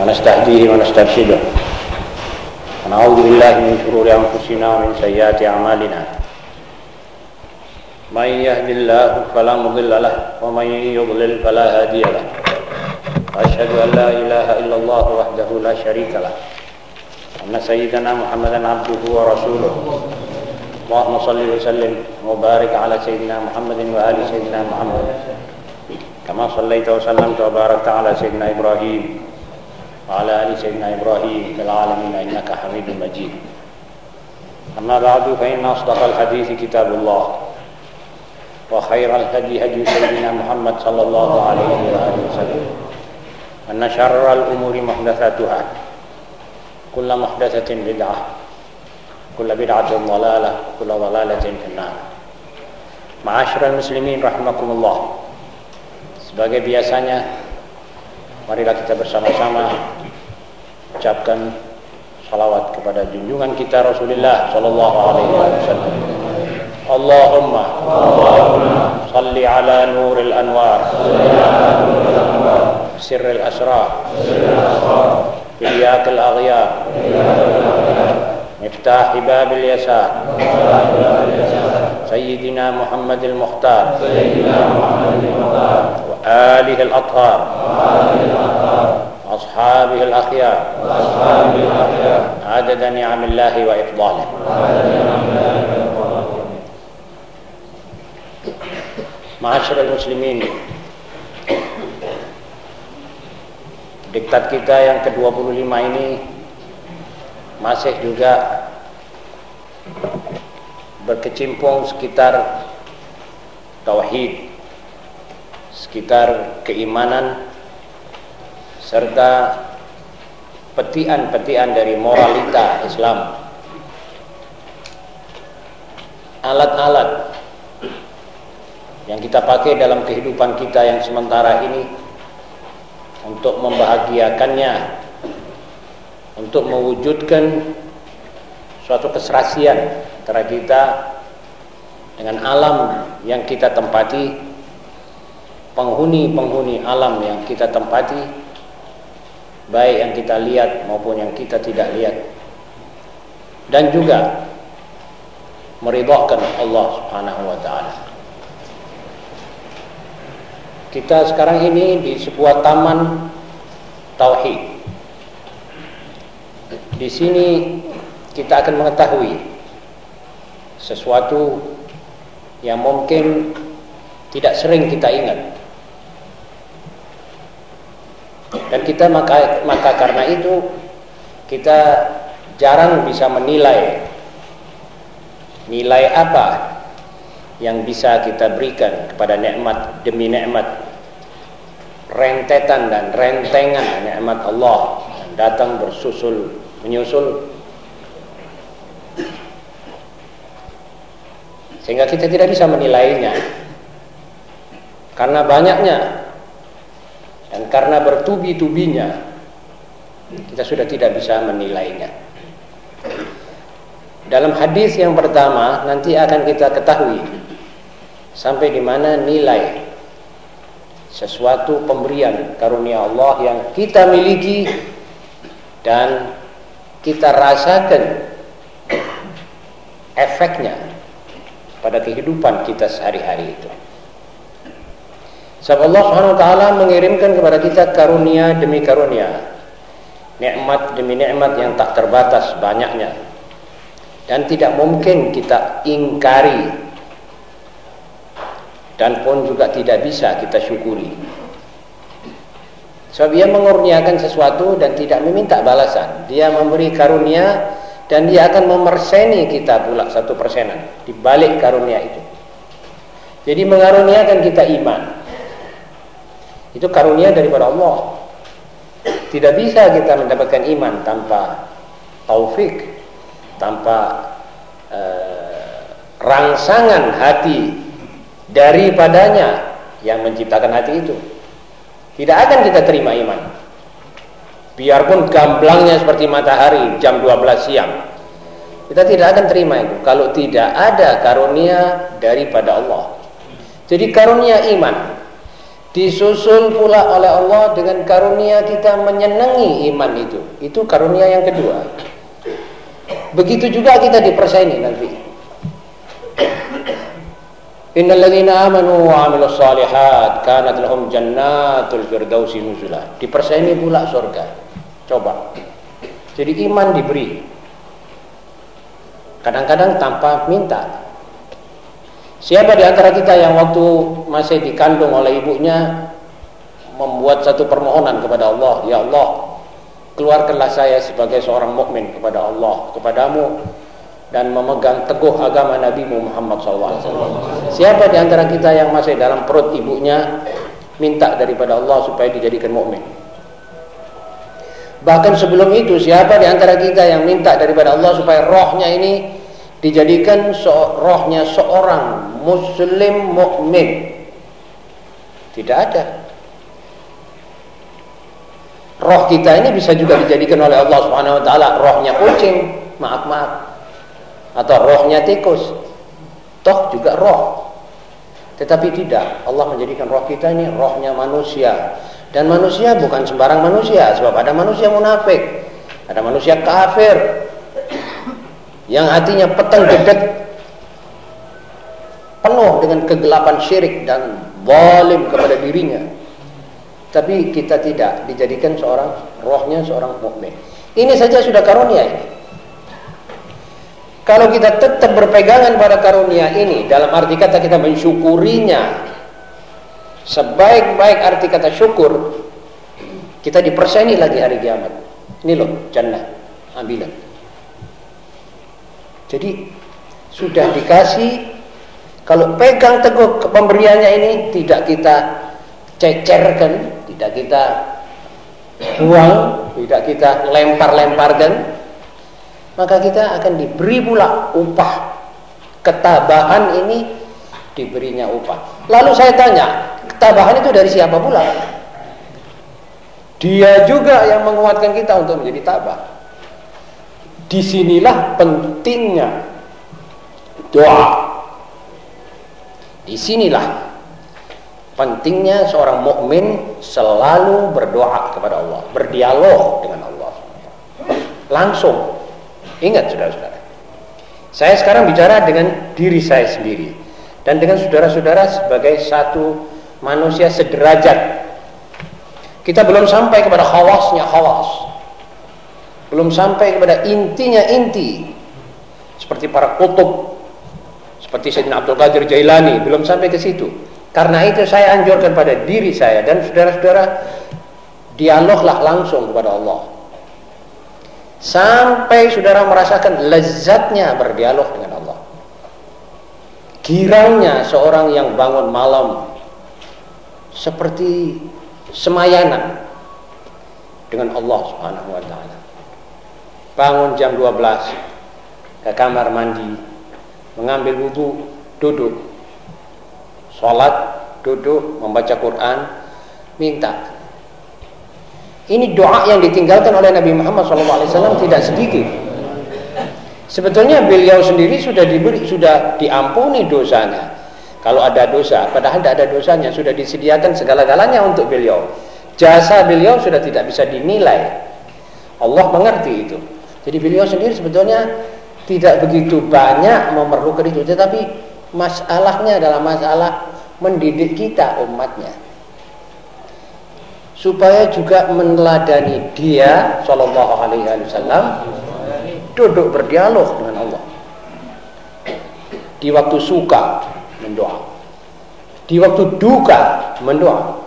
ونستهديه ونسترشده ونعوذ بالله من شرور أنفسنا ومن سيئات أعمالنا من يهد الله فلا مضل له ومن يضلل فلا هادي له وأشهد أن لا إله إلا الله وحده لا شريك له أن سيدنا محمدا عبده ورسوله اللهم صل وسلم وبارك على سيدنا محمد وآل سيدنا محمد كما صليت وسلمت وباركت على سيدنا إبراهيم وعلى آل سيدنا إبراهيم في العالمين إنك حميد مجيد. أما بعد فإن أصدق الحديث كتاب الله وخير الهدي هدي سيدنا محمد صلى الله عليه وآله وسلم أن شر الأمور محدثاتها. كل محدثة بدعة كل بدعة ضلالة كل ضلالة في النار. معاشر المسلمين رحمكم الله sebagai biasanya marilah kita bersama-sama ucapkan salawat kepada junjungan kita Rasulullah sallallahu alaihi wasallam Allahumma salli ala nuril anwar sirril asrar بلياق الأغيار مفتاح باب اليسار سيدنا محمد المختار وآله الأطهار وأصحابه الأخيار عدد نعم الله وإفضاله معاشر المسلمين Diktat kita yang ke-25 ini masih juga berkecimpung sekitar tauhid, sekitar keimanan serta petian-petian dari moralita Islam. Alat-alat yang kita pakai dalam kehidupan kita yang sementara ini untuk membahagiakannya untuk mewujudkan suatu keserasian antara kita dengan alam yang kita tempati penghuni-penghuni alam yang kita tempati baik yang kita lihat maupun yang kita tidak lihat dan juga meridhakan Allah Subhanahu wa taala kita sekarang ini di sebuah taman tauhid. Di sini kita akan mengetahui sesuatu yang mungkin tidak sering kita ingat. Dan kita maka maka karena itu kita jarang bisa menilai. Nilai apa yang bisa kita berikan kepada nikmat demi nikmat? Rentetan dan rentengan nikmat Allah. Yang datang bersusul menyusul. Sehingga kita tidak bisa menilainya. Karena banyaknya dan karena bertubi-tubinya kita sudah tidak bisa menilainya dalam hadis yang pertama nanti akan kita ketahui sampai di mana nilai sesuatu pemberian karunia Allah yang kita miliki dan kita rasakan efeknya pada kehidupan kita sehari-hari itu. Sebab Allah Subhanahu wa taala mengirimkan kepada kita karunia demi karunia. Nikmat demi nikmat yang tak terbatas banyaknya. Dan tidak mungkin kita ingkari dan pun juga tidak bisa kita syukuri. Sebab dia mengurniakan sesuatu dan tidak meminta balasan. Dia memberi karunia dan dia akan memerseni kita pula satu persenan di balik karunia itu. Jadi mengaruniakan kita iman. Itu karunia daripada Allah. Tidak bisa kita mendapatkan iman tanpa taufik, tanpa uh, rangsangan hati daripadanya yang menciptakan hati itu. Tidak akan kita terima iman. Biarpun gamblangnya seperti matahari jam 12 siang. Kita tidak akan terima itu kalau tidak ada karunia daripada Allah. Jadi karunia iman Disusul pula oleh Allah dengan karunia kita menyenangi iman itu. Itu karunia yang kedua. Begitu juga kita dipersaini nanti. Innal ladzina amanu wa 'amilus shalihat kanat lahum jannatul firdausi nuzula. Dipersaini pula surga. Coba. Jadi iman diberi. Kadang-kadang tanpa minta. Siapa di antara kita yang waktu masih dikandung oleh ibunya membuat satu permohonan kepada Allah, ya Allah, keluarkanlah saya sebagai seorang mukmin kepada Allah, kepadamu dan memegang teguh agama Nabi Muhammad SAW. Siapa di antara kita yang masih dalam perut ibunya minta daripada Allah supaya dijadikan mukmin? Bahkan sebelum itu siapa di antara kita yang minta daripada Allah supaya rohnya ini dijadikan rohnya seorang muslim mukmin. Tidak ada. Roh kita ini bisa juga dijadikan oleh Allah Subhanahu wa taala rohnya kucing, maaf-maaf. Atau rohnya tikus. Toh juga roh. Tetapi tidak, Allah menjadikan roh kita ini rohnya manusia. Dan manusia bukan sembarang manusia, sebab ada manusia munafik, ada manusia kafir, yang hatinya peteng dedet penuh dengan kegelapan syirik dan zalim kepada dirinya. Tapi kita tidak dijadikan seorang rohnya seorang mukmin. Ini saja sudah karunia ini. Kalau kita tetap berpegangan pada karunia ini dalam arti kata kita mensyukurinya sebaik-baik arti kata syukur kita diperseni lagi hari kiamat. Ini loh jannah ambilan jadi sudah dikasih kalau pegang teguh pemberiannya ini tidak kita cecerkan, tidak kita buang, tidak kita lempar-lemparkan, maka kita akan diberi pula upah. Ketabahan ini diberinya upah. Lalu saya tanya, ketabahan itu dari siapa pula? Dia juga yang menguatkan kita untuk menjadi tabah. Di sinilah pentingnya doa. Di sinilah pentingnya seorang mukmin selalu berdoa kepada Allah, berdialog dengan Allah. Langsung. Ingat saudara-saudara. Saya sekarang bicara dengan diri saya sendiri dan dengan saudara-saudara sebagai satu manusia sederajat. Kita belum sampai kepada khawasnya khawas belum sampai kepada intinya inti. Seperti para kutub. Seperti Sayyidina Abdul Qadir Jailani. Belum sampai ke situ. Karena itu saya anjurkan pada diri saya dan saudara-saudara dialoglah langsung kepada Allah. Sampai saudara merasakan lezatnya berdialog dengan Allah. Girangnya seorang yang bangun malam seperti semayanan dengan Allah Subhanahu wa taala bangun jam 12 ke kamar mandi. Mengambil wudhu duduk. Sholat duduk membaca Quran minta. Ini doa yang ditinggalkan oleh Nabi Muhammad SAW tidak sedikit. Sebetulnya beliau sendiri sudah diberi sudah diampuni dosanya. Kalau ada dosa padahal tidak ada dosanya sudah disediakan segala-galanya untuk beliau. Jasa beliau sudah tidak bisa dinilai. Allah mengerti itu jadi beliau sendiri sebetulnya tidak begitu banyak memerlukan itu, tetapi masalahnya adalah masalah mendidik kita umatnya. Supaya juga meneladani dia Shallallahu Alaihi Wasallam duduk berdialog dengan Allah. Di waktu suka mendoa. Di waktu duka mendoa.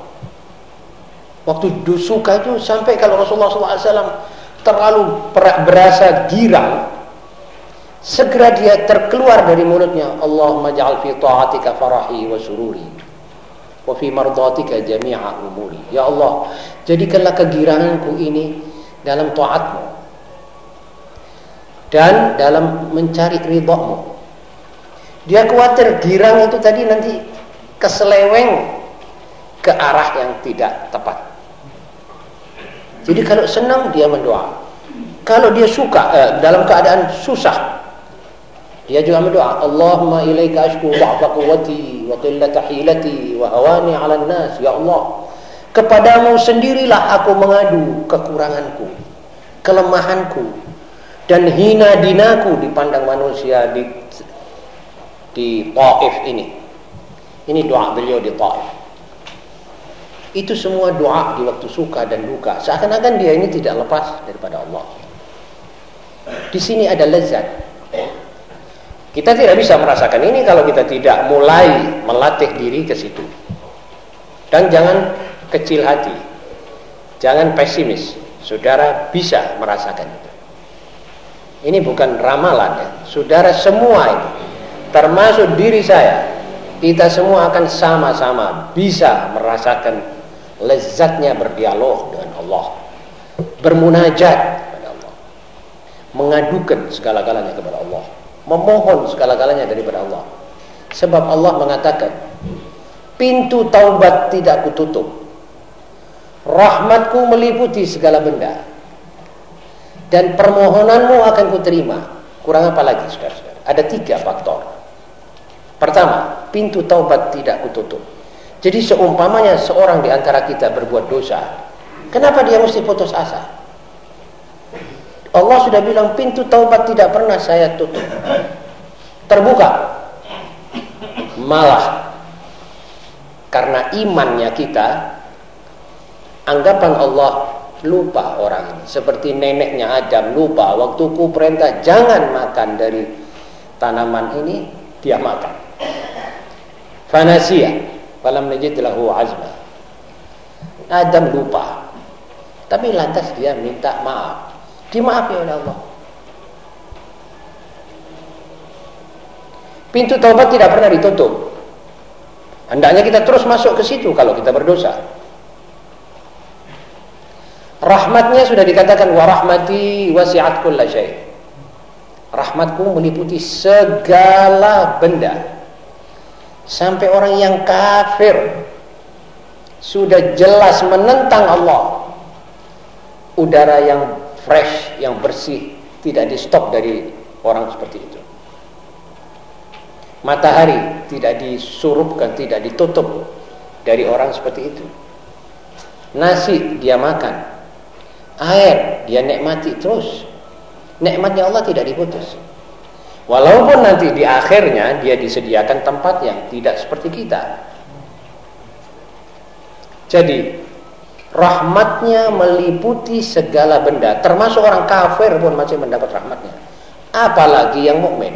Waktu suka itu sampai kalau Rasulullah SAW terlalu berasa girang segera dia terkeluar dari mulutnya. Allahumma ja'al fi ta'atika farahi wa sururi wa fi mardatika jami'a umuri. Ya Allah jadikanlah kegiranganku ini dalam taatmu dan dalam mencari ridhamu dia khawatir girang itu tadi nanti keseleweng ke arah yang tidak tepat jadi kalau senang dia mendoa. Kalau dia suka eh, dalam keadaan susah, Dia juga berdoa, Allahumma ilaika ashku dha'fa quwwati wa qillata hilati wa hawani 'ala nas ya Allah. Kepadamu sendirilah aku mengadu kekuranganku, kelemahanku dan hina dinaku dipandang manusia di di Taif ini. Ini doa beliau di Taif. Itu semua doa di waktu suka dan duka. Seakan-akan dia ini tidak lepas daripada Allah. Di sini ada lezat. Kita tidak bisa merasakan ini kalau kita tidak mulai melatih diri ke situ. Dan jangan kecil hati. Jangan pesimis. Saudara bisa merasakan itu. Ini bukan ramalan ya. Saudara semua ini, termasuk diri saya, kita semua akan sama-sama bisa merasakan lezatnya berdialog dengan Allah. Bermunajat kepada Allah. Mengadukan segala-galanya kepada Allah memohon segala-galanya daripada Allah. Sebab Allah mengatakan, pintu taubat tidak kututup. Rahmatku meliputi segala benda. Dan permohonanmu akan kuterima. Kurang apa lagi, saudara-saudara? Ada tiga faktor. Pertama, pintu taubat tidak kututup. Jadi seumpamanya seorang di antara kita berbuat dosa, kenapa dia mesti putus asa? Allah sudah bilang pintu taubat tidak pernah saya tutup. Terbuka. Malah karena imannya kita anggapan Allah lupa orang seperti neneknya Adam lupa waktu ku perintah jangan makan dari tanaman ini dia makan fanasia falam najid lahu azma Adam lupa tapi lantas dia minta maaf Dimaafi oleh Allah. Pintu taubat tidak pernah ditutup. Hendaknya kita terus masuk ke situ kalau kita berdosa. Rahmatnya sudah dikatakan wa rahmati wasi'at kulla syai. Rahmatku meliputi segala benda. Sampai orang yang kafir sudah jelas menentang Allah. Udara yang fresh, yang bersih, tidak di stop dari orang seperti itu. Matahari tidak disurupkan, tidak ditutup dari orang seperti itu. Nasi dia makan, air dia nikmati terus. Nikmatnya Allah tidak diputus. Walaupun nanti di akhirnya dia disediakan tempat yang tidak seperti kita. Jadi rahmatnya meliputi segala benda termasuk orang kafir pun masih mendapat rahmatnya. Apalagi yang mukmin.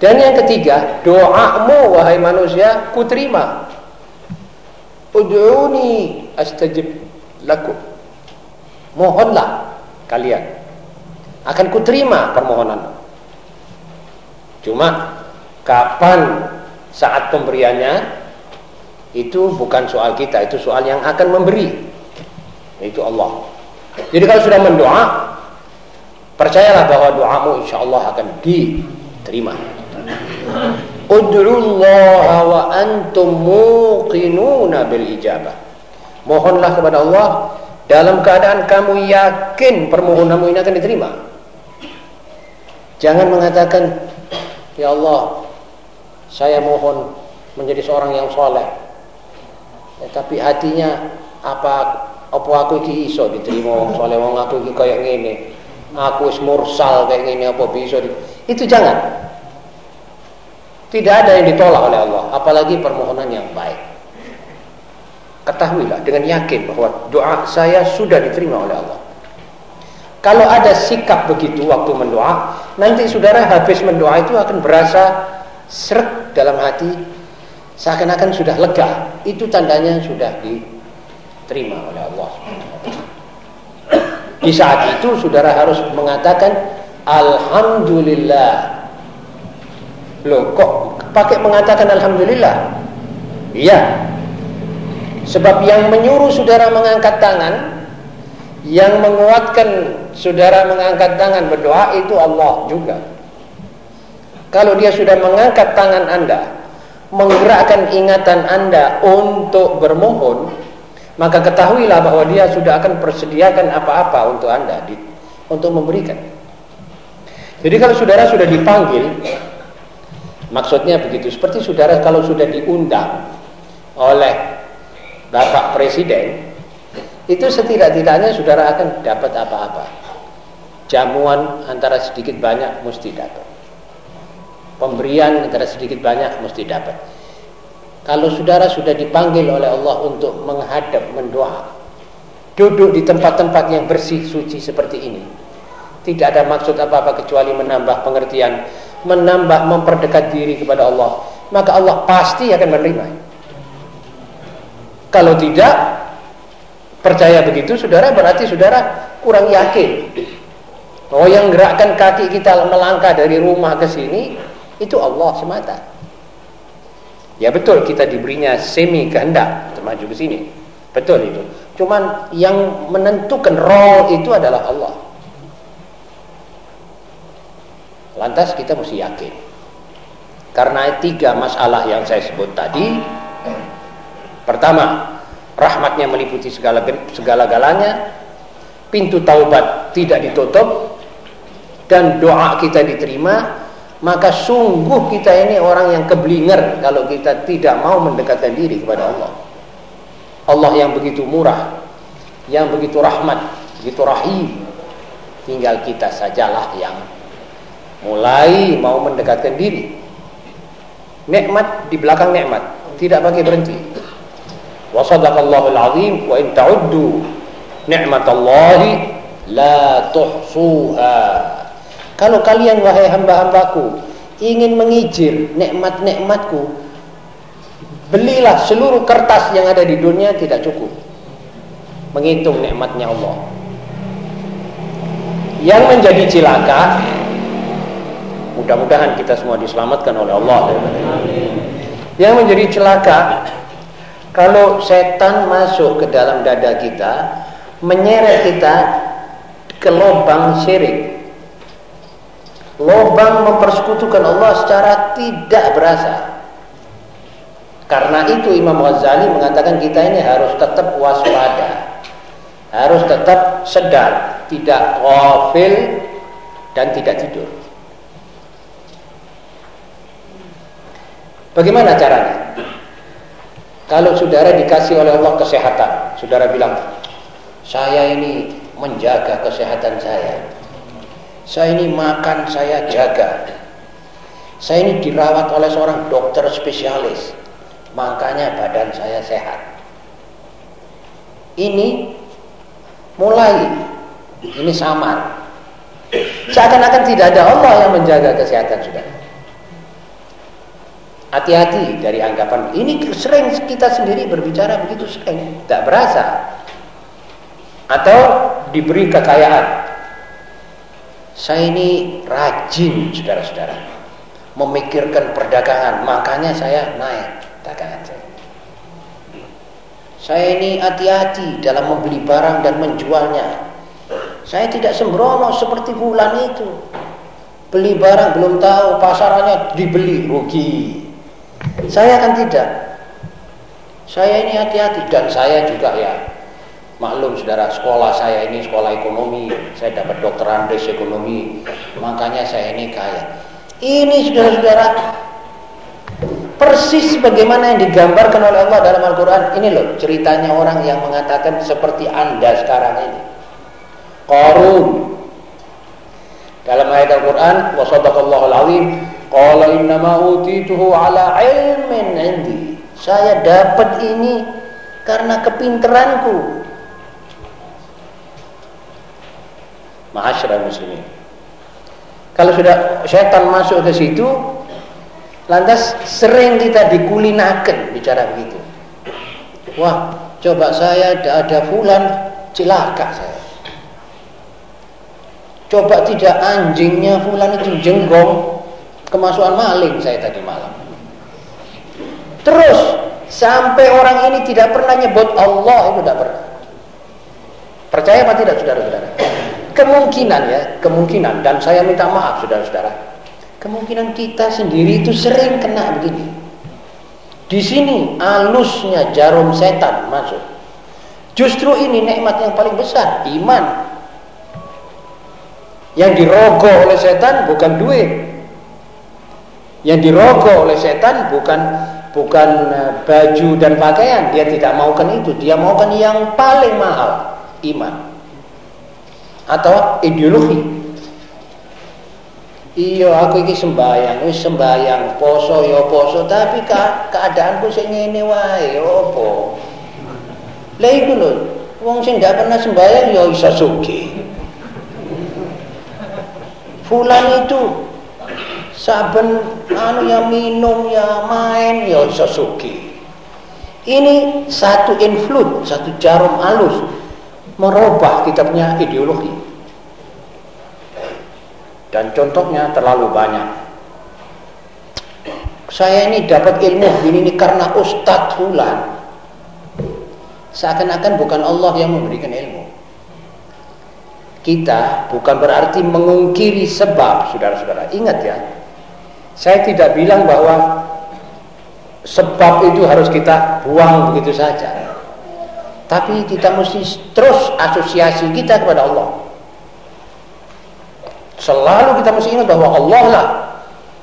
Dan yang ketiga doamu wahai manusia ku terima. Ud'uni astajib lakum. Mohonlah kalian akan ku terima permohonan cuma kapan saat pemberiannya itu bukan soal kita, itu soal yang akan memberi. Itu Allah. Jadi kalau sudah mendoa, percayalah bahwa doamu insya Allah akan diterima. Ud'ullaha wa antum muqinuna bil ijabah. Mohonlah kepada Allah dalam keadaan kamu yakin permohonanmu ini akan diterima. Jangan mengatakan, Ya Allah, saya mohon menjadi seorang yang soleh. Ya, tapi hatinya apa apa aku iki iso diterima saleh wong aku iki kaya ngene. Aku wis mursal kayak ngene apa bisa itu jangan. Tidak ada yang ditolak oleh Allah apalagi permohonan yang baik. Ketahuilah dengan yakin bahwa doa saya sudah diterima oleh Allah kalau ada sikap begitu waktu mendoa nanti saudara habis mendoa itu akan berasa seret dalam hati seakan-akan sudah lega. Itu tandanya sudah diterima oleh Allah. Di saat itu saudara harus mengatakan Alhamdulillah. Loh kok pakai mengatakan Alhamdulillah iya. Sebab yang menyuruh saudara mengangkat tangan yang menguatkan saudara mengangkat tangan berdoa itu Allah juga kalau dia sudah mengangkat tangan anda menggerakkan ingatan anda untuk bermohon maka ketahuilah bahwa dia sudah akan persediakan apa-apa untuk anda di, untuk memberikan Jadi kalau saudara sudah dipanggil, maksudnya begitu. Seperti saudara kalau sudah diundang oleh Bapak Presiden, itu setidak-tidaknya saudara akan dapat apa-apa. Jamuan antara sedikit banyak mesti dapat. Pemberian antara sedikit banyak mesti dapat. Kalau saudara sudah dipanggil oleh Allah untuk menghadap, mendoa, duduk di tempat-tempat yang bersih, suci seperti ini, tidak ada maksud apa-apa kecuali menambah pengertian, menambah memperdekat diri kepada Allah. Maka Allah pasti akan menerima. Kalau tidak percaya begitu, saudara berarti saudara kurang yakin. Oh yang gerakkan kaki kita melangkah dari rumah ke sini itu Allah semata. Ya betul kita diberinya semi kehendak untuk maju ke sini. Betul itu. Cuman yang menentukan role itu adalah Allah. Lantas kita mesti yakin. Karena tiga masalah yang saya sebut tadi. Pertama, rahmatnya meliputi segala segala galanya. Pintu taubat tidak ditutup dan doa kita diterima, maka sungguh kita ini orang yang keblinger kalau kita tidak mau mendekatkan diri kepada Allah. Allah yang begitu murah, yang begitu rahmat, begitu rahim. Tinggal kita sajalah yang mulai mau mendekatkan diri nikmat di belakang nikmat tidak pakai berhenti wa sadaqallahu alazim wa in ta'uddu ni'matallahi la tuhsuha. Kalau kalian wahai hamba-hambaku ingin mengijir nikmat-nikmatku belilah seluruh kertas yang ada di dunia tidak cukup. Menghitung nikmatnya Allah. Yang menjadi cilaka Mudah-mudahan kita semua diselamatkan oleh Allah. Yang menjadi celaka kalau setan masuk ke dalam dada kita, menyeret kita ke lubang syirik. Lubang mempersekutukan Allah secara tidak berasa. Karena itu Imam Ghazali mengatakan kita ini harus tetap waspada. Harus tetap sedar, tidak ghafil dan tidak tidur. Bagaimana caranya? Kalau saudara dikasih oleh Allah kesehatan, saudara bilang, saya ini menjaga kesehatan saya. Saya ini makan saya jaga. Saya ini dirawat oleh seorang dokter spesialis. Makanya badan saya sehat. Ini mulai ini samar. Seakan-akan tidak ada Allah yang menjaga kesehatan saudara. Hati-hati dari anggapan ini sering kita sendiri berbicara begitu sering, tidak berasa. Atau diberi kekayaan. Saya ini rajin, saudara-saudara, memikirkan perdagangan, makanya saya naik dagangan saya. Saya ini hati-hati dalam membeli barang dan menjualnya. Saya tidak sembrono seperti bulan itu. Beli barang belum tahu pasarannya dibeli rugi. Saya kan tidak. Saya ini hati-hati dan saya juga ya. Maklum saudara sekolah saya ini sekolah ekonomi. Saya dapat dokter Andes ekonomi. Makanya saya ini kaya. Ini saudara-saudara persis bagaimana yang digambarkan oleh Allah dalam Al-Quran. Ini loh ceritanya orang yang mengatakan seperti anda sekarang ini. Qarun. Dalam ayat Al-Quran wasadaqallahul azim Qala innama utituhu ala ilmin indi. Saya dapat ini karena kepinteranku. Ma'asyiral muslimin. Kalau sudah setan masuk ke situ, lantas sering kita dikulinakan bicara begitu. Wah, coba saya ada, ada fulan cilaka saya. Coba tidak anjingnya fulan itu jenggong kemasukan maling saya tadi malam. Terus sampai orang ini tidak pernah nyebut Allah itu tidak pernah. Percaya apa tidak saudara-saudara? Kemungkinan ya, kemungkinan dan saya minta maaf saudara-saudara. Kemungkinan kita sendiri itu sering kena begini. Di sini alusnya jarum setan masuk. Justru ini nikmat yang paling besar, iman. Yang dirogoh oleh setan bukan duit. Yang dirogoh oleh setan bukan bukan eh, baju dan pakaian. Dia tidak maukan itu. Dia maukan yang paling mahal, iman. Atau ideologi. Iya, aku iki sembayang, wis sembayang, poso ya poso, tapi ka keadaanku sing wae, opo? Lah iku lho, wong sing ndak pernah sembayang ya iso sugih. Fulan itu saben anu ya minum ya main ya iso suki. Ini satu influt, satu jarum halus merubah kita punya ideologi. Dan contohnya terlalu banyak. Saya ini dapat ilmu ini, ini karena Ustadz Fulan. Seakan-akan bukan Allah yang memberikan ilmu kita bukan berarti mengungkiri sebab, saudara-saudara. Ingat ya, saya tidak bilang bahwa sebab itu harus kita buang begitu saja. Tapi kita mesti terus asosiasi kita kepada Allah. Selalu kita mesti ingat bahwa Allah lah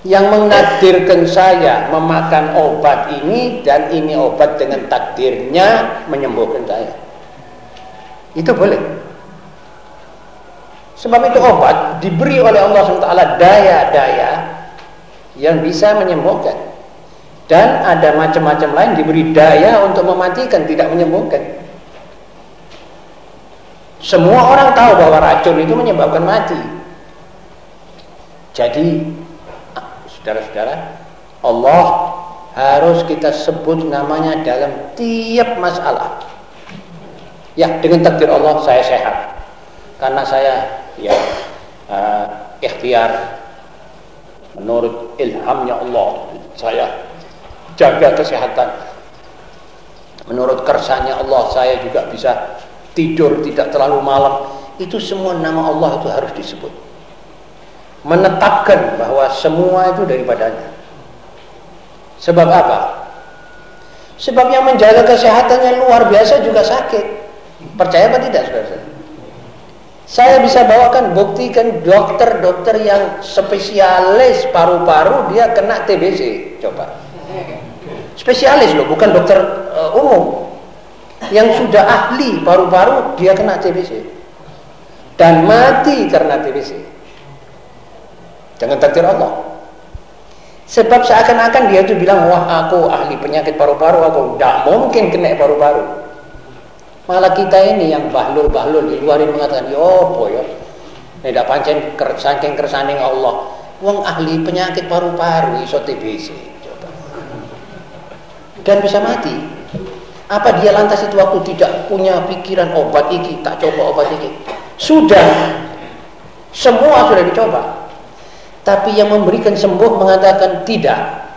yang menakdirkan saya memakan obat ini dan ini obat dengan takdirnya menyembuhkan saya. Itu boleh. Sebab itu obat diberi oleh Allah SWT daya-daya yang bisa menyembuhkan. Dan ada macam-macam lain diberi daya untuk mematikan, tidak menyembuhkan. Semua orang tahu bahwa racun itu menyebabkan mati. Jadi, saudara-saudara, Allah harus kita sebut namanya dalam tiap masalah. Ya, dengan takdir Allah saya sehat. Karena saya ya uh, ikhtiar menurut ilhamnya Allah saya jaga kesehatan. Menurut kersanya Allah saya juga bisa tidur tidak terlalu malam. Itu semua nama Allah itu harus disebut. Menetapkan bahwa semua itu daripadanya. Sebab apa? sebab yang menjaga kesehatannya luar biasa juga sakit. Percaya apa tidak saudara saya bisa bawakan buktikan dokter-dokter yang spesialis paru-paru dia kena TBC. Coba. Spesialis loh, bukan dokter uh, umum. Yang sudah ahli paru-paru dia kena TBC. Dan mati karena TBC. Dengan takdir Allah. Sebab seakan-akan dia itu bilang, wah aku ahli penyakit paru-paru, aku tidak mungkin kena paru-paru. Malah kita ini yang bahlul-bahlul di luar ini mengatakan, "Yo, apa ya? Tidak pancen saking kersane Allah. Wong ahli penyakit paru-paru iso TBC." Coba. Dan bisa mati. Apa dia lantas itu waktu tidak punya pikiran obat iki, tak coba obat iki? Sudah. Semua sudah dicoba. Tapi yang memberikan sembuh mengatakan tidak.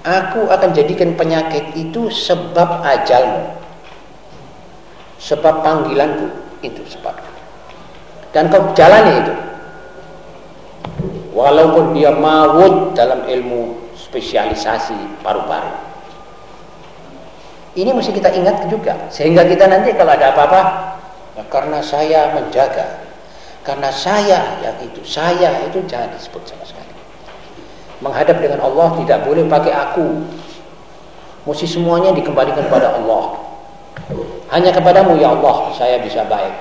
Aku akan jadikan penyakit itu sebab ajalmu sebab panggilanku. Itu sebab. Dan kau jalani itu. Walaupun dia maut dalam ilmu spesialisasi paru-paru. Ini mesti kita ingat juga. Sehingga kita nanti kalau ada apa-apa ya karena saya menjaga. Karena saya yang itu saya itu jangan disebut sama sekali. Menghadap dengan Allah tidak boleh pakai aku. Mesti semuanya dikembalikan kepada Allah hanya kepadamu ya Allah saya bisa baik.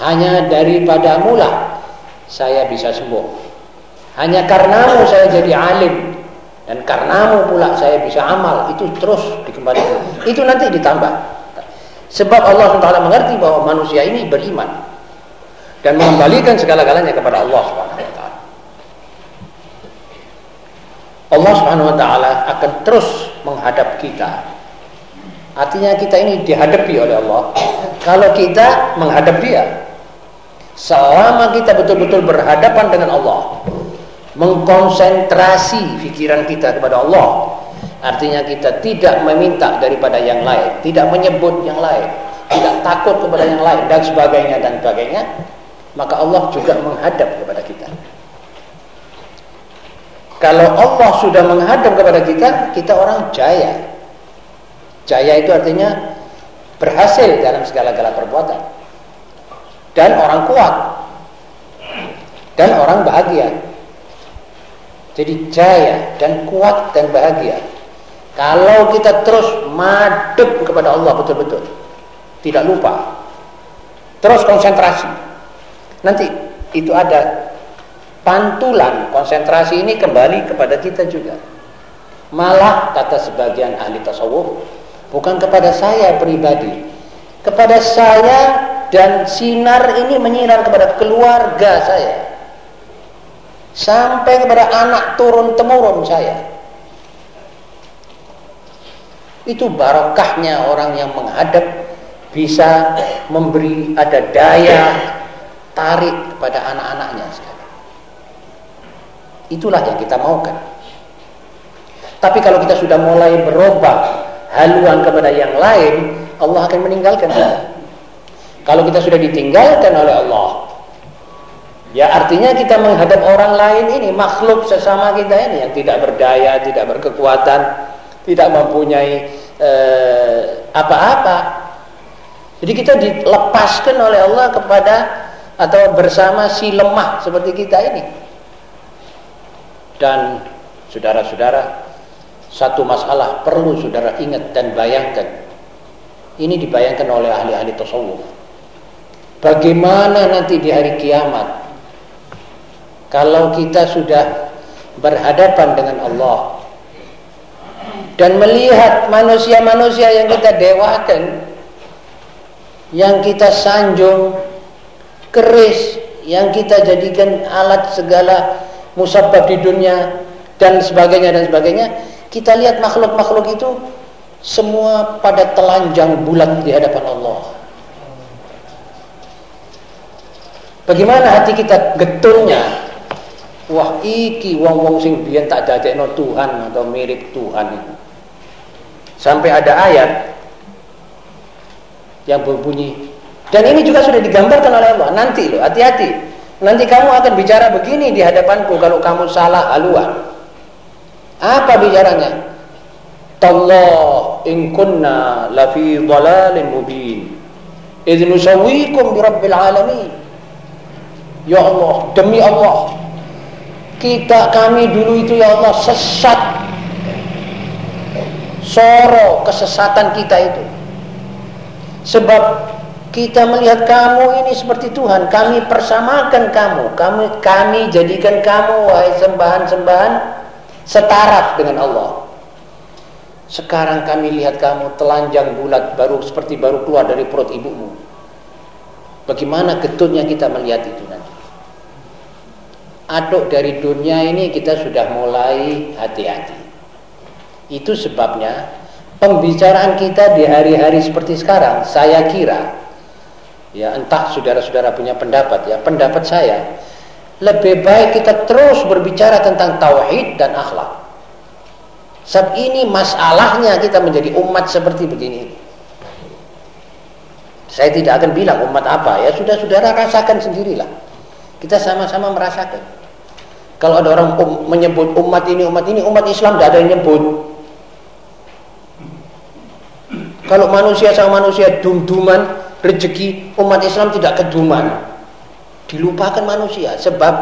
Hanya daripadamu lah saya bisa sembuh. Hanya karenamu saya jadi alim dan karenamu pula saya bisa amal itu terus dikembalikan. Itu nanti ditambah. Sebab Allah SWT mengerti bahwa manusia ini beriman dan mengembalikan segala-galanya kepada Allah taala. Allah taala akan terus menghadap kita Artinya kita ini dihadapi oleh Allah. Kalau kita menghadap dia. Selama kita betul-betul berhadapan dengan Allah. Mengkonsentrasi pikiran kita kepada Allah. Artinya kita tidak meminta daripada yang lain. Tidak menyebut yang lain. Tidak takut kepada yang lain. Dan sebagainya dan sebagainya. Maka Allah juga menghadap kepada kita. Kalau Allah sudah menghadap kepada kita, kita orang jaya. Jaya itu artinya berhasil dalam segala-gala perbuatan. Dan orang kuat. dan orang bahagia. Jadi jaya dan kuat dan bahagia. Kalau kita terus madep kepada Allah betul-betul. Tidak lupa. Terus konsentrasi. Nanti itu ada pantulan konsentrasi ini kembali kepada kita juga. Malah kata sebagian ahli tasawuf, bukan kepada saya pribadi. Kepada saya dan sinar ini menyinar kepada keluarga saya sampai kepada anak turun temurun saya. Itu barokahnya orang yang menghadap bisa memberi ada daya tarik kepada anak-anaknya. Itulah yang kita maukan. Tapi kalau kita sudah mulai berubah haluan kepada yang lain, Allah akan meninggalkan kita. Kalau kita sudah ditinggalkan oleh Allah, Ya artinya kita menghadap orang lain ini makhluk sesama kita ini yang tidak berdaya, tidak berkekuatan, tidak mempunyai eh, apa-apa. Eh, Jadi kita dilepaskan oleh Allah kepada atau bersama si lemah seperti kita ini. Dan saudara-saudara, satu masalah perlu saudara ingat dan bayangkan. Ini dibayangkan oleh ahli-ahli tasawuf. Bagaimana nanti di hari kiamat kalau kita sudah berhadapan dengan Allah dan melihat manusia-manusia yang kita dewakan yang kita sanjung keris yang kita jadikan alat segala musabab di dunia dan sebagainya dan sebagainya kita lihat makhluk-makhluk itu semua pada telanjang bulat di hadapan Allah bagaimana hati kita getulnya Wah iki wong-wong sing biyen tak dadekno Tuhan atau mirip Tuhan itu. Sampai ada ayat yang berbunyi dan ini juga sudah digambarkan oleh Allah. Nanti loh, hati-hati. Nanti kamu akan bicara begini di hadapanku kalau kamu salah haluan. Apa bicaranya? Tallah in kunna lafi dhalalin mubin. Idh nusawwikum bi rabbil alamin. Ya Allah, demi Allah, kita kami dulu itu ya Allah sesat soro kesesatan kita itu sebab kita melihat kamu ini seperti Tuhan kami persamakan kamu kami kami jadikan kamu wahai sembahan-sembahan setara dengan Allah. Sekarang kami lihat kamu telanjang bulat baru seperti baru keluar dari perut ibumu. Bagaimana getutnya kita melihat itu nanti? Aduk dari dunia ini kita sudah mulai hati-hati. Itu sebabnya pembicaraan kita di hari-hari seperti sekarang, saya kira, ya entah saudara-saudara punya pendapat ya, pendapat saya lebih baik kita terus berbicara tentang tauhid dan akhlak. Sebab ini masalahnya kita menjadi umat seperti begini. Saya tidak akan bilang umat apa ya, sudah saudara rasakan sendirilah. Kita sama-sama merasakan. Kalau ada orang um, menyebut umat ini, umat ini, umat Islam tidak ada yang nyebut. Kalau manusia sama manusia dum-duman, rezeki, umat Islam tidak keduman. Dilupakan manusia. Sebab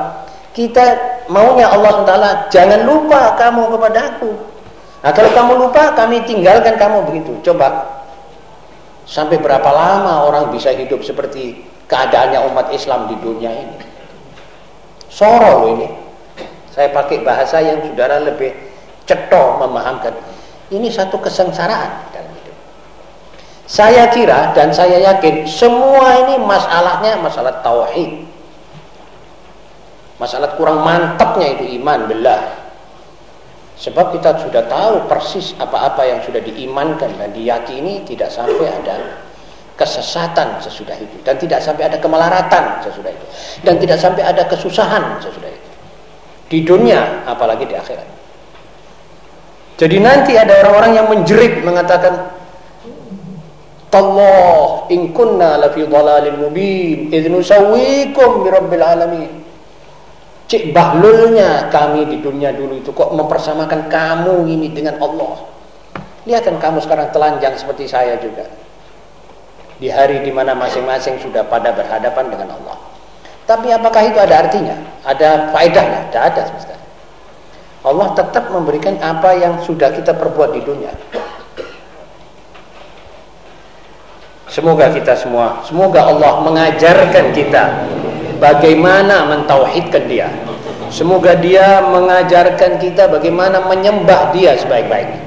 kita maunya Allah SWT, jangan lupa kamu kepada aku. Nah kalau kamu lupa, kami tinggalkan kamu begitu. Coba. Sampai berapa lama orang bisa hidup seperti keadaannya umat Islam di dunia ini. Soro loh ini. Saya pakai bahasa yang saudara lebih cetok memahamkan. Ini satu kesengsaraan dalam hidup. Saya kira dan saya yakin semua ini masalahnya masalah tauhid. Masalah kurang mantapnya itu iman billah. Sebab kita sudah tahu persis apa-apa yang sudah diimankan dan diyakini tidak sampai ada kesesatan sesudah itu dan tidak sampai ada kemelaratan sesudah itu dan tidak sampai ada kesusahan sesudah itu di dunia apalagi di akhirat. Jadi nanti ada orang-orang yang menjerit mengatakan Allah in kunna la fi dhalalin mubin idh nusawwikum bi rabbil alamin. Cik bahlulnya kami di dunia dulu itu kok mempersamakan kamu ini dengan Allah. Lihatkan kamu sekarang telanjang seperti saya juga. Di hari di mana masing-masing sudah pada berhadapan dengan Allah. Tapi apakah itu ada artinya? Ada faedahnya? Tidak ada sama. Allah tetap memberikan apa yang sudah kita perbuat di dunia. Semoga kita semua, semoga Allah mengajarkan kita bagaimana mentauhidkan Dia. Semoga Dia mengajarkan kita bagaimana menyembah Dia sebaik-baiknya.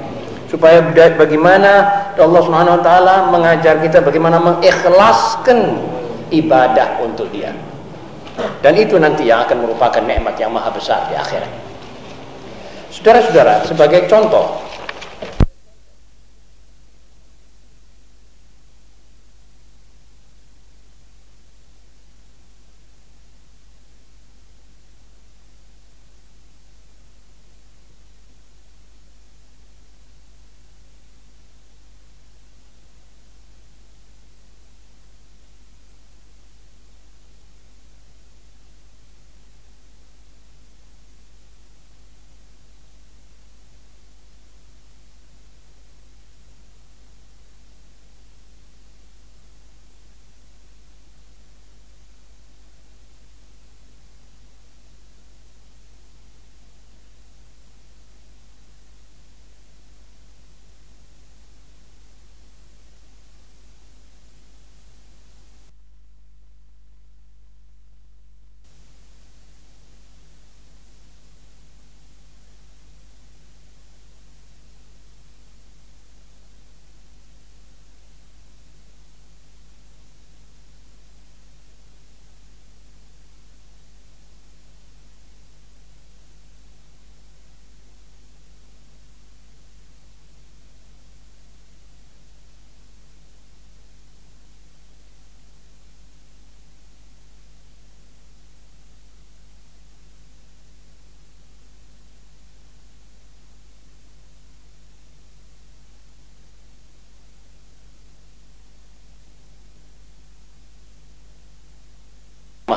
Supaya bagaimana Allah Subhanahu wa taala mengajar kita bagaimana mengikhlaskan ibadah untuk Dia. Dan itu nanti yang akan merupakan nikmat yang maha besar di akhirat. Saudara-saudara, sebagai contoh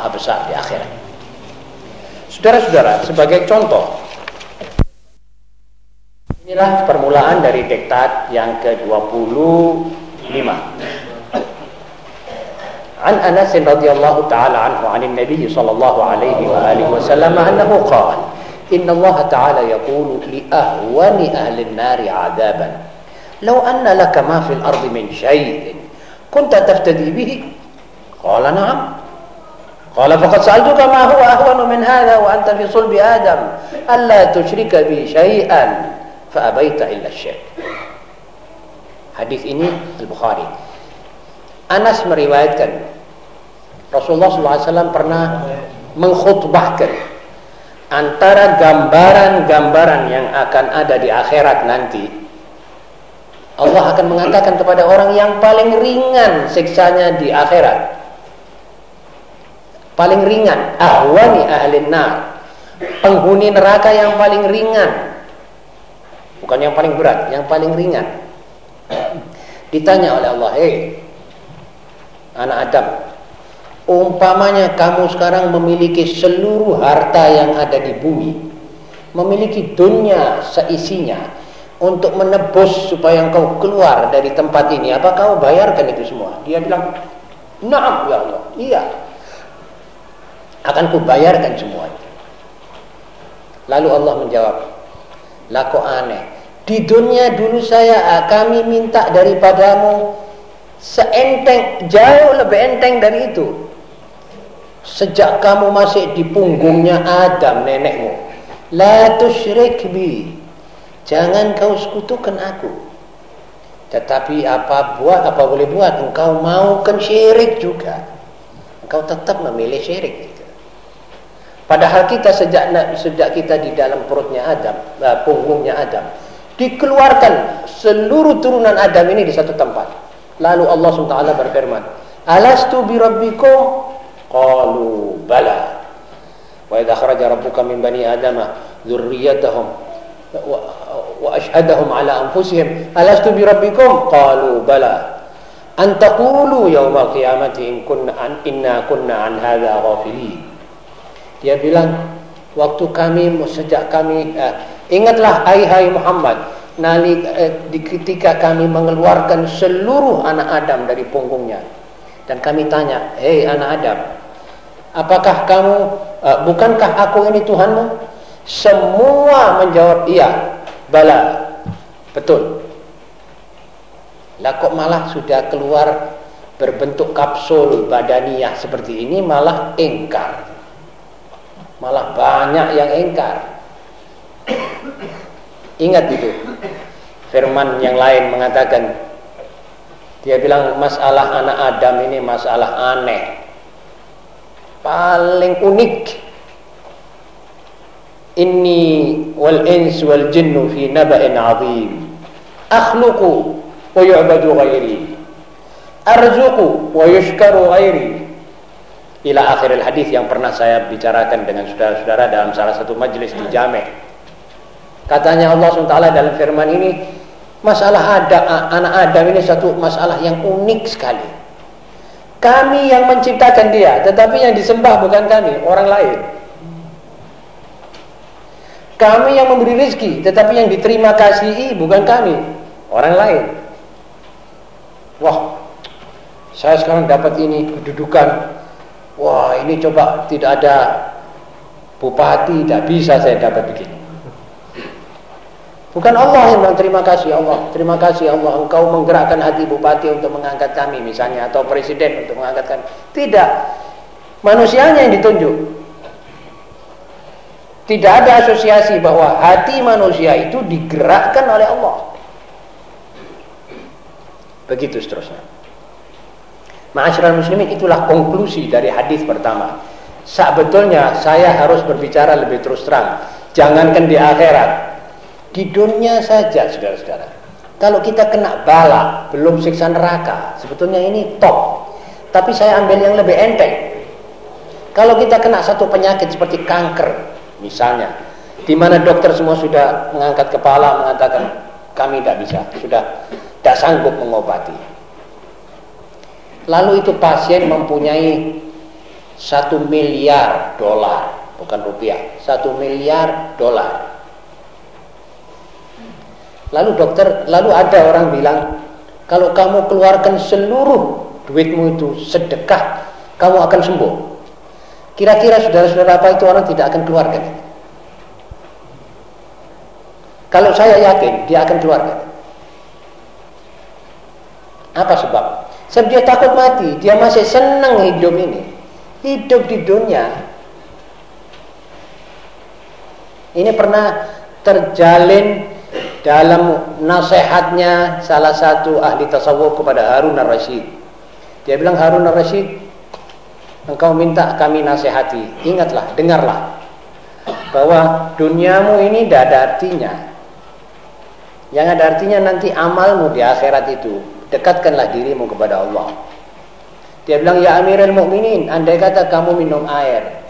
maha besar di akhirat. Saudara-saudara, sebagai contoh, inilah permulaan dari diktat yang ke-25. An Anas radhiyallahu taala anhu an Nabi sallallahu alaihi wa alihi wasallam annahu qala Inna Allah ta'ala yaqulu li ahwani ahli an-nar 'adaban law anna laka ma fil ardi min shay'in kunta taftadi bihi Qala faqad sa'altuka ma huwa ahwanu min hadha wa anta fi sulbi Adam alla tusyrika bi syai'an fa abaita illa syirk. Hadis ini Al-Bukhari. Anas meriwayatkan Rasulullah SAW pernah mengkhutbahkan antara gambaran-gambaran yang akan ada di akhirat nanti Allah akan mengatakan kepada orang yang paling ringan siksanya di akhirat paling ringan ahwani ahli nar. Penghuni neraka yang paling ringan. Bukan yang paling berat yang paling ringan. Ditanya oleh Allah hei anak Adam umpamanya kamu sekarang memiliki seluruh harta yang ada di bumi memiliki dunia seisinya untuk menebus supaya engkau keluar dari tempat ini apa kau bayarkan itu semua? Dia bilang Naam ya Allah. Iya akan kubayarkan semuanya. Lalu Allah menjawab, lah kok aneh. Di dunia dulu saya ah, kami minta daripadamu seenteng jauh lebih enteng dari itu. Sejak kamu masih di punggungnya Adam nenekmu. La tusyrik bi. Jangan kau sekutukan aku. Tetapi apa buat apa boleh buat engkau maukan syirik juga. Engkau tetap memilih syirik. Padahal kita sejak sejak kita di dalam perutnya Adam, uh, punggungnya Adam, dikeluarkan seluruh turunan Adam ini di satu tempat. Lalu Allah SWT berfirman, Alastu bi rabbikum? Qalu bala. Wa idza kharaja rabbuka min bani Adam dzurriyyatahum wa, wa ala anfusihim, Alastu bi rabbikum? Qalu bala. An yawmal qiyamati in inna kunna an hadza ghafilin. Dia bilang, waktu kami sejak kami uh, ingatlah hai hai Muhammad, nali di ketika kami mengeluarkan seluruh anak Adam dari punggungnya dan kami tanya, "Hei anak Adam, Apakah kamu uh, bukankah aku ini Tuhanmu? Semua menjawab iya. Bala. Betul. Lah kok malah sudah keluar berbentuk kapsul badaniah seperti ini malah engkar. Malah banyak yang engkar. Ingat itu. Firman yang lain mengatakan dia bilang masalah anak Adam ini masalah aneh. Paling unik. Inni wal ins wal jinnu fi naba'in azim. Akhluqu wa yu'badu ghairi. Arzuqu wa yushkaru ghairi ila akhir hadis yang pernah saya bicarakan dengan saudara-saudara dalam salah satu majlis di Jame. Katanya Allah SWT dalam firman ini masalah ada anak Adam ini satu masalah yang unik sekali. Kami yang menciptakan dia, tetapi yang disembah bukan kami, orang lain. Kami yang memberi rezeki, tetapi yang diterima kasihi bukan kami, orang lain. Wah, saya sekarang dapat ini kedudukan. Wah, ini coba tidak ada bupati, tidak bisa saya dapat begini. Bukan Allah yang bilang terima kasih Allah, terima kasih Allah engkau menggerakkan hati bupati untuk mengangkat kami misalnya atau presiden untuk mengangkat kami. Tidak. Manusianya yang ditunjuk. Tidak ada asosiasi bahwa hati manusia itu digerakkan oleh Allah. Begitu seterusnya. Ma'asyiral muslimin itulah konklusi dari hadis pertama. Sebetulnya saya harus berbicara lebih terus terang. Jangankan di akhirat, di dunia saja, saudara-saudara. Kalau kita kena bala, belum siksa neraka, sebetulnya ini top. Tapi saya ambil yang lebih enteng. Kalau kita kena satu penyakit seperti kanker, misalnya, di mana dokter semua sudah mengangkat kepala mengatakan kami tidak bisa, sudah tidak sanggup mengobati. Lalu itu pasien mempunyai satu miliar dolar, bukan rupiah, satu miliar dolar. Lalu dokter, lalu ada orang bilang, kalau kamu keluarkan seluruh duitmu itu sedekah, kamu akan sembuh. Kira-kira saudara-saudara apa itu orang tidak akan keluarkan? Kalau saya yakin dia akan keluarkan. Apa sebab? Sebab dia takut mati, dia masih senang hidup ini. Hidup di dunia. Ini pernah terjalin dalam nasihatnya salah satu ahli tasawuf kepada Harun al-Rashid. Dia bilang Harun al-Rashid, engkau minta kami nasihati. Ingatlah, dengarlah bahwa duniamu ini tidak ada artinya. Yang ada artinya nanti amalmu di akhirat itu. Dekatkanlah dirimu kepada Allah. Dia bilang, ya Amirul Mukminin, andai kata kamu minum air,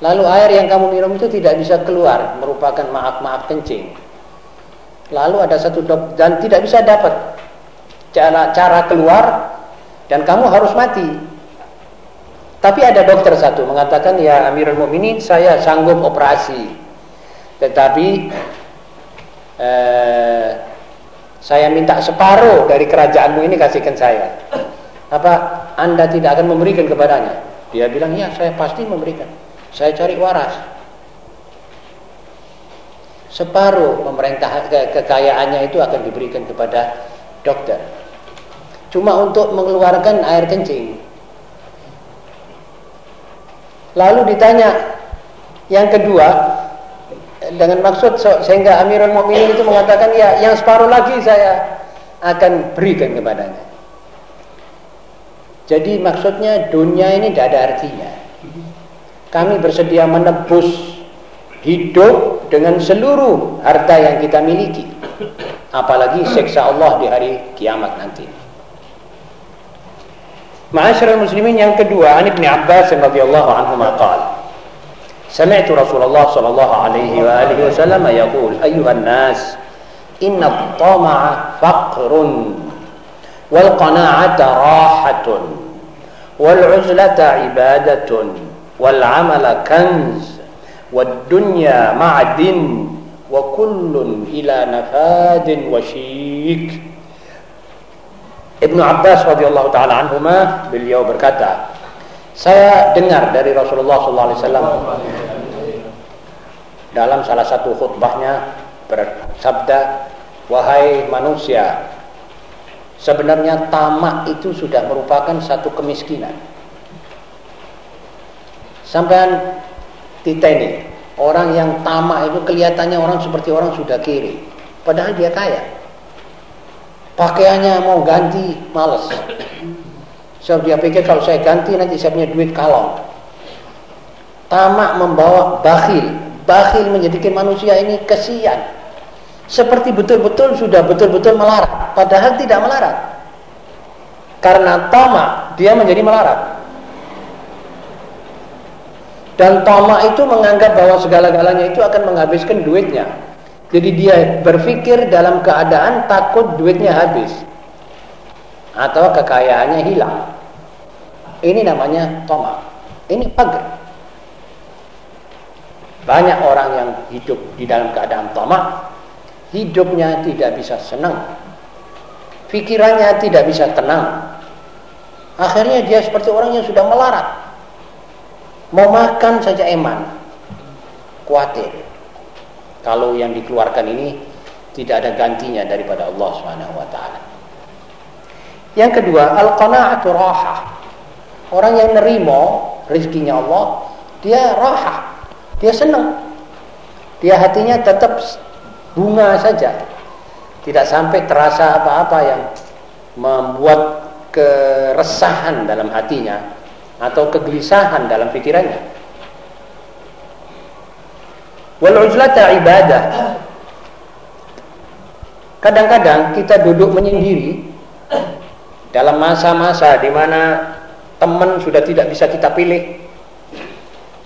lalu air yang kamu minum itu tidak bisa keluar, merupakan maaf-maaf kencing Lalu ada satu dok dan tidak bisa dapat cara cara keluar dan kamu harus mati. Tapi ada dokter satu mengatakan ya Amirul Mukminin saya sanggup operasi. Tetapi eh, saya minta separuh dari kerajaanmu ini kasihkan saya. Apa Anda tidak akan memberikan kepadanya? Dia bilang ya saya pasti memberikan. Saya cari waras separuh pemerintah ke kekayaannya itu akan diberikan kepada dokter. Cuma untuk mengeluarkan air kencing. Lalu ditanya yang kedua dengan maksud sehingga Amirul Mukminin itu mengatakan ya yang separuh lagi saya akan berikan kepadanya. Jadi maksudnya dunia ini tidak ada artinya. Kami bersedia menebus hidup dengan seluruh harta yang kita miliki apalagi seksa Allah di hari kiamat nanti Ma'asyiral muslimin yang kedua Ibnu Abbas radhiyallahu anhu qala سمعت رسول الله صلى الله عليه وآله وسلم يقول أيها الناس إن الطمع فقر والقناعة راحة والعزلة عبادة والعمل كنز والدنيا معدن وكل إلى نفاد وشيك. ابن عباس رضي الله تعالى عنهما باليوم berkata Saya dengar dari Rasulullah SAW dalam salah satu khutbahnya bersabda, wahai manusia, sebenarnya tamak itu sudah merupakan satu kemiskinan. Sampai kita ini, orang yang tamak itu kelihatannya orang seperti orang sudah kiri, padahal dia kaya. Pakaiannya mau ganti, males. Sebab dia pikir kalau saya ganti nanti saya punya duit kalong. Tamak membawa bakhil. Bakhil menjadikan manusia ini kesian. Seperti betul-betul sudah betul-betul melarat. Padahal tidak melarat. Karena tamak dia menjadi melarat. Dan tamak itu menganggap bahwa segala-galanya itu akan menghabiskan duitnya. Jadi dia berpikir dalam keadaan takut duitnya habis. Atau kekayaannya hilang. Ini namanya toma. Ini pagar. Banyak orang yang hidup di dalam keadaan toma, hidupnya tidak bisa senang. Pikirannya tidak bisa tenang. Akhirnya dia seperti orang yang sudah melarat. Mau makan saja eman. Kuatir. Kalau yang dikeluarkan ini tidak ada gantinya daripada Allah Subhanahu wa taala. Yang kedua, al-qanaatu rahah. Orang yang nerimo rezekinya Allah, dia raha, dia senang. Dia hatinya tetap bunga saja. Tidak sampai terasa apa-apa yang membuat keresahan dalam hatinya atau kegelisahan dalam pikirannya. Wal uzlata ibadah. Kadang-kadang kita duduk menyendiri dalam masa-masa di mana teman sudah tidak bisa kita pilih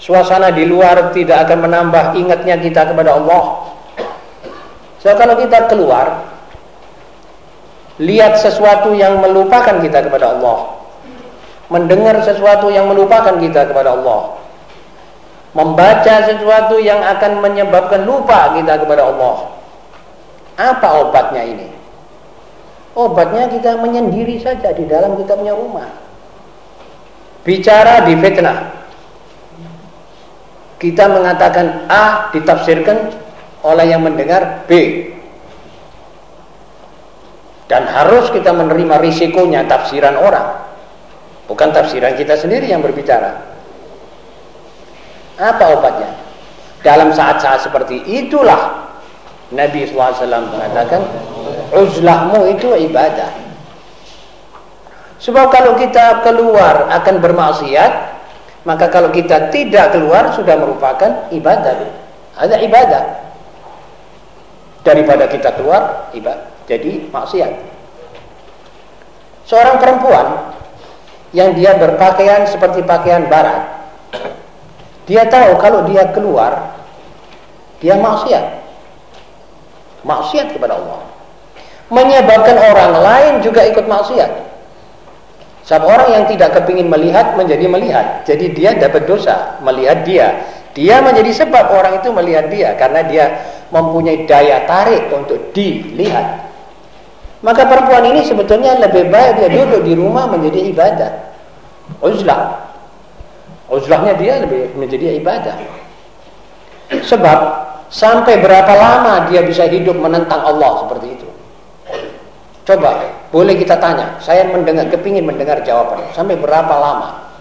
suasana di luar tidak akan menambah ingatnya kita kepada Allah. So kalau kita keluar lihat sesuatu yang melupakan kita kepada Allah mendengar sesuatu yang melupakan kita kepada Allah membaca sesuatu yang akan menyebabkan lupa kita kepada Allah apa obatnya ini obatnya kita menyendiri saja di dalam kita punya rumah bicara di fitnah. Kita mengatakan A ditafsirkan oleh yang mendengar B. Dan harus kita menerima risikonya tafsiran orang. Bukan tafsiran kita sendiri yang berbicara. Apa obatnya? Dalam saat-saat seperti itulah Nabi SAW mengatakan uzlahmu itu ibadah. Sebab kalau kita keluar akan bermaksiat, maka kalau kita tidak keluar sudah merupakan ibadah. Ada ibadah. Daripada kita keluar, ibadah. Jadi maksiat. Seorang perempuan yang dia berpakaian seperti pakaian barat. Dia tahu kalau dia keluar, dia maksiat. Maksiat kepada Allah. Menyebabkan orang lain juga ikut maksiat. Sebab orang yang tidak kepingin melihat menjadi melihat. Jadi dia dapat dosa melihat dia. Dia menjadi sebab orang itu melihat dia karena dia mempunyai daya tarik untuk dilihat. Maka perempuan ini sebetulnya lebih baik dia duduk di rumah menjadi ibadah. Uzlah. Uzlahnya dia lebih menjadi ibadah. Sebab sampai berapa lama dia bisa hidup menentang Allah seperti itu. Coba, boleh kita tanya. Saya mendengar, kepingin mendengar jawaban. Sampai berapa lama?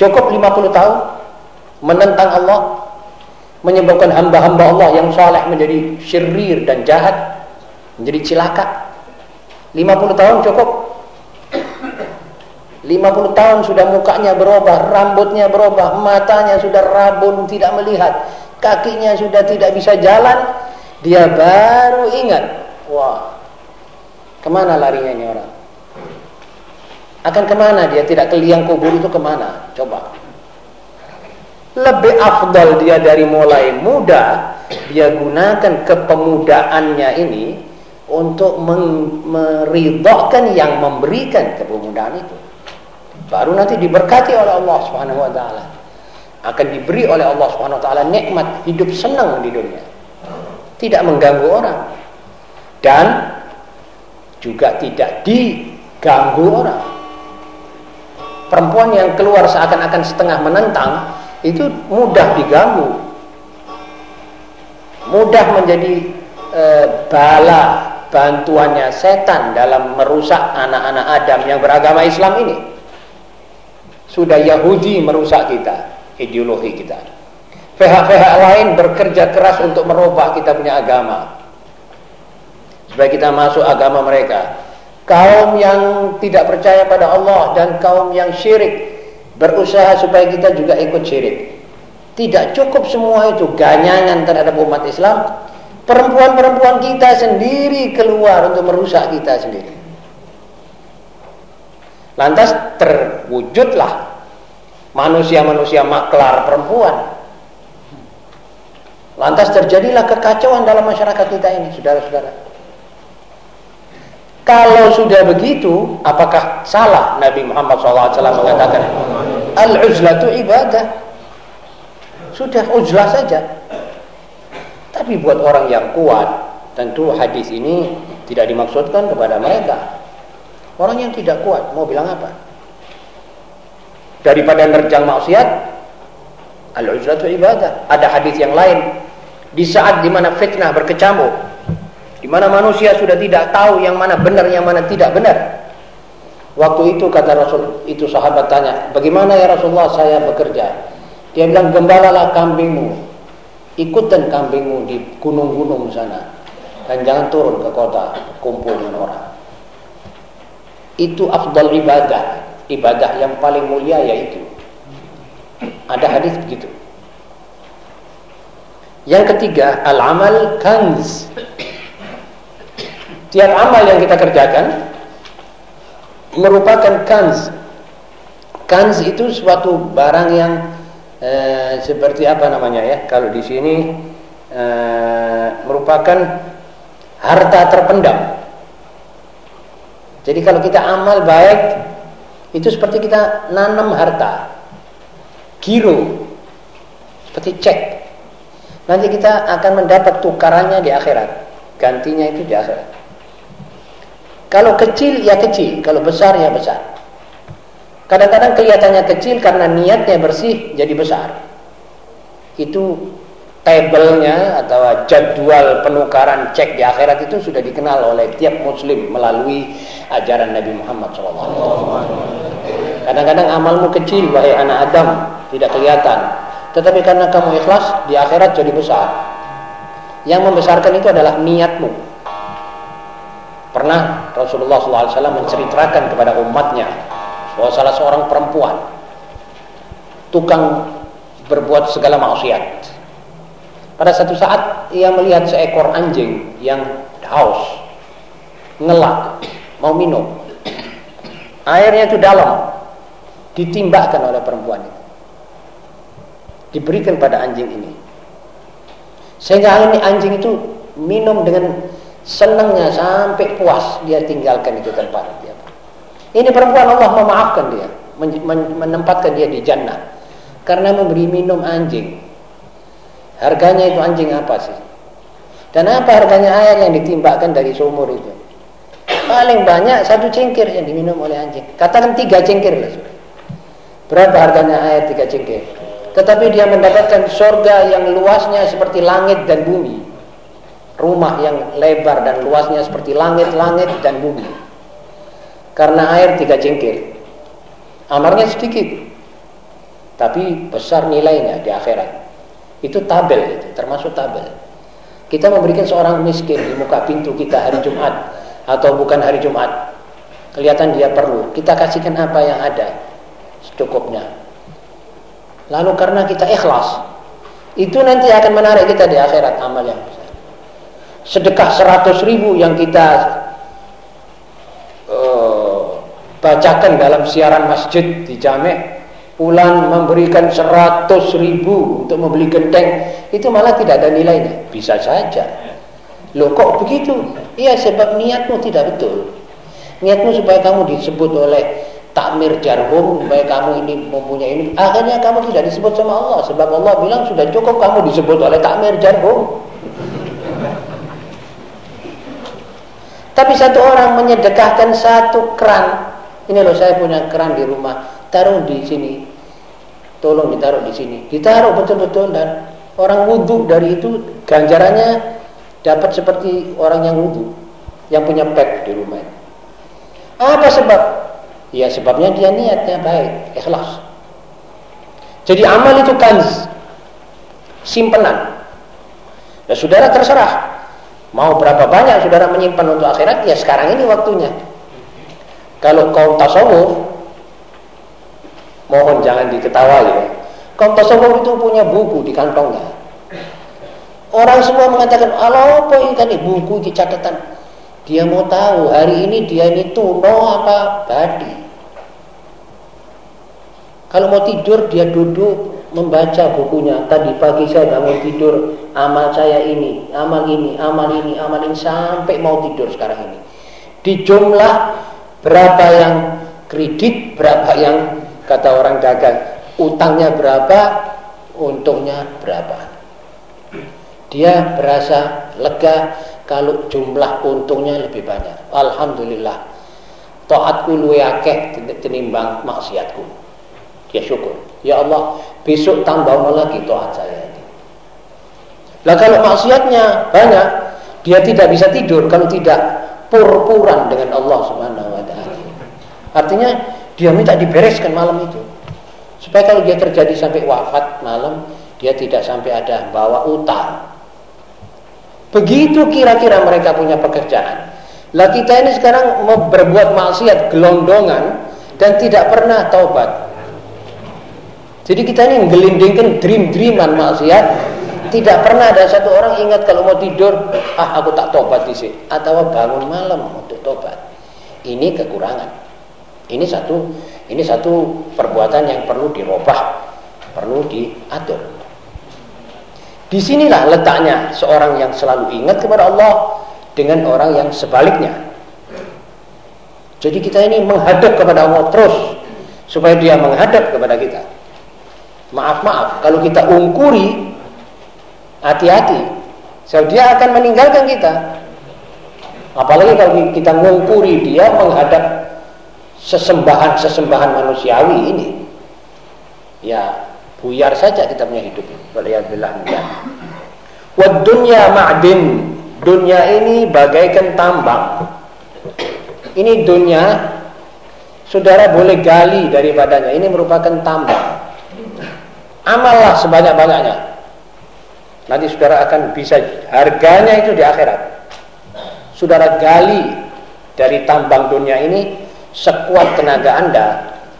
Cukup 50 tahun menentang Allah, menyebabkan hamba-hamba Allah yang saleh menjadi syirir dan jahat, menjadi cilaka. 50 tahun cukup. 50 tahun sudah mukanya berubah, rambutnya berubah, matanya sudah rabun, tidak melihat, kakinya sudah tidak bisa jalan, dia baru ingat, wah, Ke mana larinya ini orang? Akan ke mana dia tidak ke liang kubur itu ke mana? Coba. Lebih afdal dia dari mulai muda, dia gunakan kepemudaannya ini untuk meridokkan yang memberikan kepemudaan itu. Baru nanti diberkati oleh Allah Subhanahu wa taala. Akan diberi oleh Allah Subhanahu wa taala nikmat hidup senang di dunia. Tidak mengganggu orang. Dan juga tidak diganggu orang. perempuan yang keluar seakan-akan setengah menentang itu mudah diganggu. Mudah menjadi e, bala bantuannya setan dalam merusak anak-anak Adam yang beragama Islam ini. Sudah Yahudi merusak kita ideologi kita. Pihak-pihak lain bekerja keras untuk merubah kita punya agama supaya kita masuk agama mereka kaum yang tidak percaya pada Allah dan kaum yang syirik berusaha supaya kita juga ikut syirik. Tidak cukup semua itu ganyangan terhadap umat Islam. Perempuan-perempuan kita sendiri keluar untuk merusak kita sendiri. Lantas terwujudlah manusia-manusia maklar perempuan. Lantas terjadilah kekacauan dalam masyarakat kita ini, saudara-saudara. Kalau sudah begitu, apakah salah Nabi Muhammad SAW mengatakan al-uzlatu ibadah? Sudah uzlah saja. Tapi buat orang yang kuat, tentu hadis ini tidak dimaksudkan kepada mereka. Orang yang tidak kuat mau bilang apa? Daripada nerjang maksiat, al-uzlatu ibadah. Ada hadis yang lain di saat di mana fitnah berkecamuk, di mana manusia sudah tidak tahu yang mana benar, yang mana tidak benar. Waktu itu kata Rasul, itu sahabat tanya, bagaimana ya Rasulullah saya bekerja? Dia bilang, gembalalah kambingmu, ikutan kambingmu di gunung-gunung sana. Dan jangan turun ke kota, kumpul dengan orang. Itu afdal ibadah, ibadah yang paling mulia yaitu. Ada hadis begitu. Yang ketiga, al-amal kanz. Tiap amal yang kita kerjakan merupakan kans. Kans itu suatu barang yang eh, seperti apa namanya ya? Kalau di sini eh, merupakan harta terpendam. Jadi kalau kita amal baik itu seperti kita nanam harta. Giro seperti cek. Nanti kita akan mendapat tukarannya di akhirat. Gantinya itu di akhirat. Kalau kecil ya kecil, kalau besar ya besar. Kadang-kadang kelihatannya kecil karena niatnya bersih jadi besar. Itu tabelnya atau jadwal penukaran cek di akhirat itu sudah dikenal oleh tiap muslim melalui ajaran Nabi Muhammad SAW. Kadang-kadang amalmu kecil, wahai anak Adam, tidak kelihatan. Tetapi karena kamu ikhlas, di akhirat jadi besar. Yang membesarkan itu adalah niatmu. Pernah Rasulullah SAW menceritakan kepada umatnya bahwa salah seorang perempuan tukang berbuat segala maksiat. Pada satu saat ia melihat seekor anjing yang haus, ngelak, mau minum. Airnya itu dalam, ditimbahkan oleh perempuan itu. Diberikan pada anjing ini. Sehingga ini anjing itu minum dengan senangnya sampai puas dia tinggalkan itu tempat dia. Ini perempuan Allah memaafkan dia, menempatkan dia di jannah karena memberi minum anjing. Harganya itu anjing apa sih? Dan apa harganya air yang ditimbakkan dari sumur itu? Paling banyak satu cengkir yang diminum oleh anjing. Katakan tiga cengkir lah. Berapa harganya air tiga cengkir? Tetapi dia mendapatkan surga yang luasnya seperti langit dan bumi rumah yang lebar dan luasnya seperti langit-langit dan bumi. Karena air tiga cengkir. Amarnya sedikit. Tapi besar nilainya di akhirat. Itu tabel itu, termasuk tabel. Kita memberikan seorang miskin di muka pintu kita hari Jumat atau bukan hari Jumat. Kelihatan dia perlu. Kita kasihkan apa yang ada secukupnya. Lalu karena kita ikhlas, itu nanti akan menarik kita di akhirat amal yang sedekah seratus ribu yang kita uh, bacakan dalam siaran masjid di jamek. Pulang memberikan seratus ribu untuk membeli genteng. Itu malah tidak ada nilainya. Bisa saja. Lo kok begitu? Iya sebab niatmu tidak betul. Niatmu supaya kamu disebut oleh takmir jarhum supaya kamu ini mempunyai ini. Akhirnya kamu tidak disebut sama Allah sebab Allah bilang sudah cukup kamu disebut oleh takmir jarhum Tapi satu orang menyedekahkan satu keran. Ini loh saya punya keran di rumah. taruh di sini. Tolong ditaruh di sini. Ditaruh betul-betul dan orang wudhu dari itu ganjarannya dapat seperti orang yang wudhu yang punya pek di rumah. Apa sebab? Ya sebabnya dia niatnya baik, ikhlas. Jadi amal itu kanz, simpenan. Ya saudara terserah. Mau berapa banyak saudara menyimpan untuk akhirat, ya sekarang ini waktunya. Kalau kaum tasawuf, mohon jangan diketawa ya. Kaum tasawuf itu punya buku di kantongnya. Orang semua mengatakan, Allah apa ini buku di catatan. Dia mau tahu hari ini dia ini tuno apa badi. Kalau mau tidur dia duduk membaca bukunya. Tadi pagi saya bangun tidur, amal saya ini, amal ini, amal ini, amal ini sampai mau tidur sekarang ini. Di jumlah berapa yang kredit, berapa yang kata orang dagang, utangnya berapa, untungnya berapa. Dia berasa lega kalau jumlah untungnya lebih banyak. Alhamdulillah. Taatku luwe akeh tinimbang maksiatku. Dia syukur. Ya Allah, besok tambah lagi taat saya ini. Lah kalau maksiatnya banyak, dia tidak bisa tidur kalau tidak pur-puran dengan Allah Subhanahu wa taala. Artinya dia minta dibereskan malam itu. Supaya kalau dia terjadi sampai wafat malam, dia tidak sampai ada bawa utang. Begitu kira-kira mereka punya pekerjaan. Lah kita ini sekarang mau berbuat maksiat gelondongan dan tidak pernah taubat. Jadi kita ini gelindingkan dream-dreaman maksiat. Tidak pernah ada satu orang ingat kalau mau tidur, ah aku tak tobat di sini. Atau bangun malam untuk tobat. Ini kekurangan. Ini satu, ini satu perbuatan yang perlu dirubah, perlu diatur. Di sinilah letaknya seorang yang selalu ingat kepada Allah dengan orang yang sebaliknya. Jadi kita ini menghadap kepada Allah terus supaya dia menghadap kepada kita. Maaf-maaf, kalau kita ungkuri, hati-hati. Sebab dia akan meninggalkan kita. Apalagi kalau kita mengungkuri dia menghadap sesembahan-sesembahan manusiawi ini. Ya, buyar saja kita punya hidup. Waliyadillah Wad dunya ma'din. Dunia ini bagaikan tambang. Ini dunia saudara boleh gali daripadanya. Ini merupakan tambang. Amallah sebanyak-banyaknya. Nanti saudara akan bisa harganya itu di akhirat. Saudara gali dari tambang dunia ini sekuat tenaga Anda,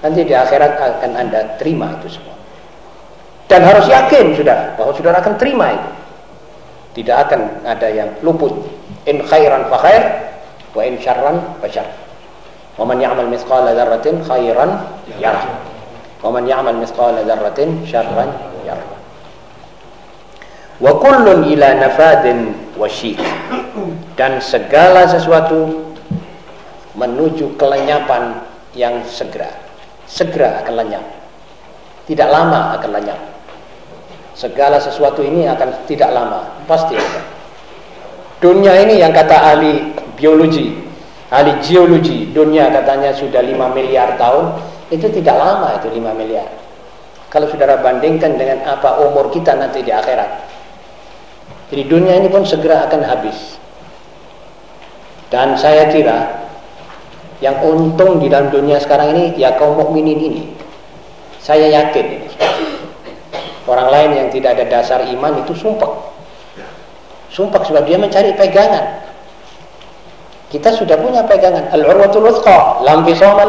nanti di akhirat akan Anda terima itu semua. Dan harus yakin saudara bahwa saudara akan terima itu. Tidak akan ada yang luput. In khairan fa khair wa in syarran fa syarr. Wa man ya'mal mithqala dzarratin khairan yarah. Wa man ya'mal mithqala dzarratin syarran yarah. Wa kullun. Dan segala sesuatu menuju kelenyapan yang segera. Segera akan lenyap. Tidak lama akan lenyap. Segala sesuatu ini akan tidak lama, pasti ada. Dunia ini yang kata ahli biologi, ahli geologi, dunia katanya sudah 5 miliar tahun, itu tidak lama itu 5 miliar. Kalau saudara bandingkan dengan apa umur kita nanti di akhirat. Jadi dunia ini pun segera akan habis. Dan saya kira yang untung di dalam dunia sekarang ini ya kaum mukminin ini. Saya yakin ini. Orang lain yang tidak ada dasar iman itu sumpah. Sumpah sebab dia mencari pegangan. Kita sudah punya pegangan. Al-urwatul wuthqa, lam fisama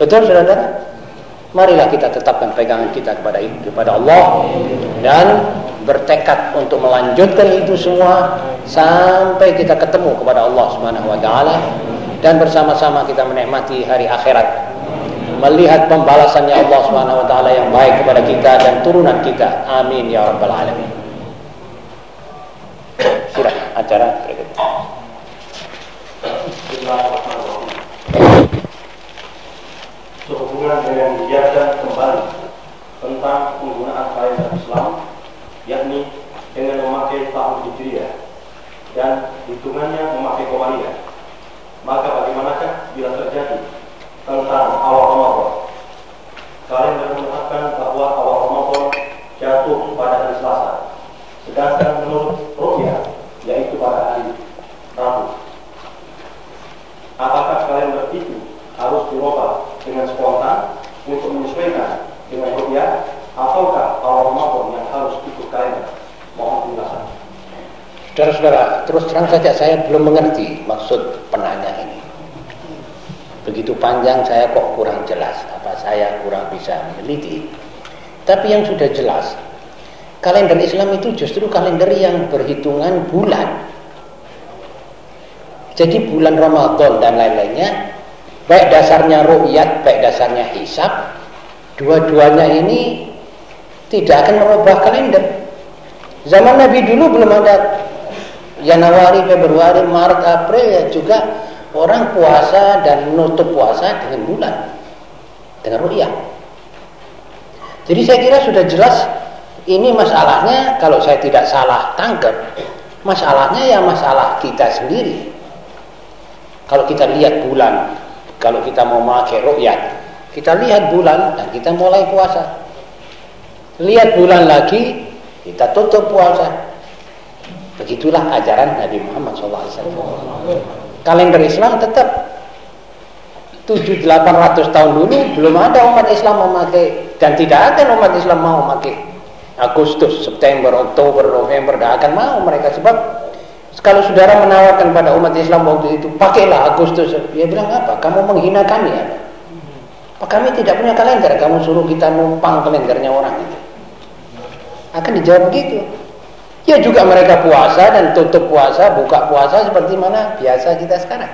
Betul saudara? Marilah kita tetapkan pegangan kita kepada kepada Allah dan bertekad untuk melanjutkan itu semua sampai kita ketemu kepada Allah Subhanahu wa taala dan bersama-sama kita menikmati hari akhirat. Melihat pembalasannya Allah Subhanahu wa taala yang baik kepada kita dan turunan kita. Amin ya rabbal alamin. Sudah acara berikutnya dengan dijaga kembali tentang penggunaan kalender Islam yakni dengan memakai tahun Hijriah dan hitungannya memakai Komariah maka bagaimanakah bila terjadi tentang awal Ramadan kalender mengatakan bahwa awal Ramadan jatuh pada hari Selasa. Sedangkan menurut Rukyah, yaitu pada hari Rabu. Apakah kalender itu harus dirubah dengan spontan untuk menyesuaikan dengan Rukyah, ataukah awal Ramadan yang harus ikut kalender? Mohon penjelasan. Saudara-saudara, terus terang saja saya belum mengerti maksud penanya ini. Begitu panjang saya kok kurang jelas, apa saya kurang bisa meneliti. Tapi yang sudah jelas, kalender Islam itu justru kalender yang berhitungan bulan. Jadi bulan Ramadan dan lain-lainnya, baik dasarnya ru'yat, baik dasarnya hisab, dua-duanya ini tidak akan merubah kalender. Zaman Nabi dulu belum ada Januari, Februari, Maret, April ya juga orang puasa dan menutup puasa dengan bulan dengan ru'yah. Jadi saya kira sudah jelas ini masalahnya kalau saya tidak salah tangkap masalahnya ya masalah kita sendiri. Kalau kita lihat bulan, kalau kita mau memakai ru'yat, kita lihat bulan dan kita mulai puasa. Lihat bulan lagi, kita tutup puasa. Begitulah ajaran Nabi Muhammad SAW. Kalender Islam tetap 7-800 tahun dulu belum ada umat Islam memakai dan tidak akan umat Islam mau memakai Agustus, September, Oktober, November tidak akan mau mereka sebab kalau saudara menawarkan pada umat Islam waktu itu pakailah Agustus dia bilang apa? Kamu menghina kami ya? Apa kami tidak punya kalender kamu suruh kita numpang kalendernya orang itu akan dijawab begitu Ya juga mereka puasa dan tutup puasa, buka puasa seperti mana biasa kita sekarang.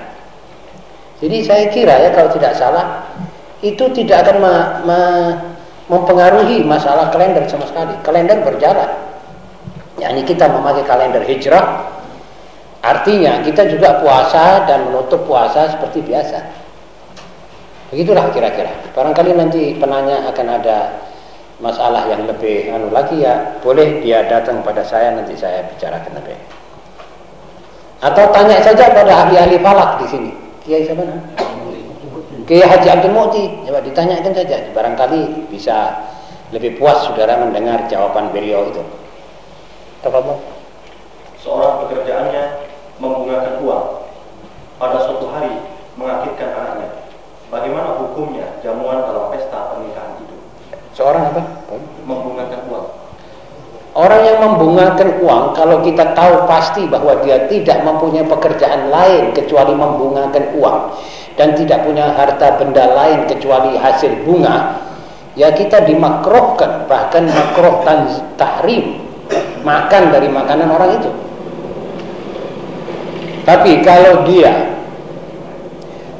Jadi saya kira ya kalau tidak salah itu tidak akan me, me, mempengaruhi masalah kalender sama sekali. Kalender berjalan. Ya ini kita memakai kalender hijrah. Artinya kita juga puasa dan menutup puasa seperti biasa. Begitulah kira-kira. Barangkali nanti penanya akan ada masalah yang lebih anu lagi ya boleh dia datang pada saya nanti saya bicarakan lebih. Atau tanya saja pada ahli-ahli falak di sini. Kiai siapa nama? Kiai Haji Abdul Mu'ti. Coba ditanyakan saja. Barangkali bisa lebih puas saudara mendengar jawaban beliau itu. Tafadhol seorang pekerjaannya membungakan uang. Pada suatu hari mengakitkan anaknya. Bagaimana hukumnya jamuan dalam pesta pernikahan Seorang apa? Membungakan uang. Orang yang membungakan uang kalau kita tahu pasti bahwa dia tidak mempunyai pekerjaan lain kecuali membungakan uang dan tidak punya harta benda lain kecuali hasil bunga, ya kita dimakrohkan bahkan makroh tahrim makan dari makanan orang itu. Tapi kalau dia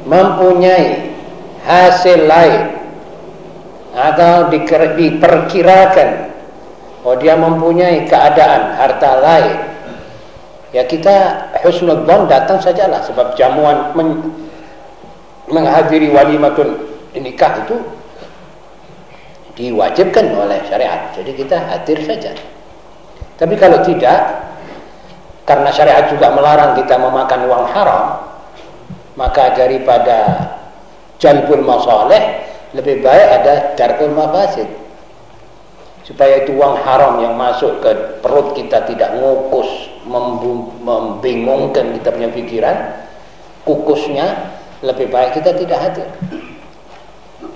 mempunyai hasil lain atau diperkirakan oh dia mempunyai keadaan harta lain. Ya kita husnudzon datang sajalah sebab jamuan men menghadiri walimatun nikah itu diwajibkan oleh syariat. Jadi kita hadir saja. Tapi kalau tidak karena syariat juga melarang kita memakan uang haram maka daripada jalbul masalih lebih baik ada darul mafasid supaya itu uang haram yang masuk ke perut kita tidak ngukus membingungkan kita punya pikiran kukusnya lebih baik kita tidak hadir.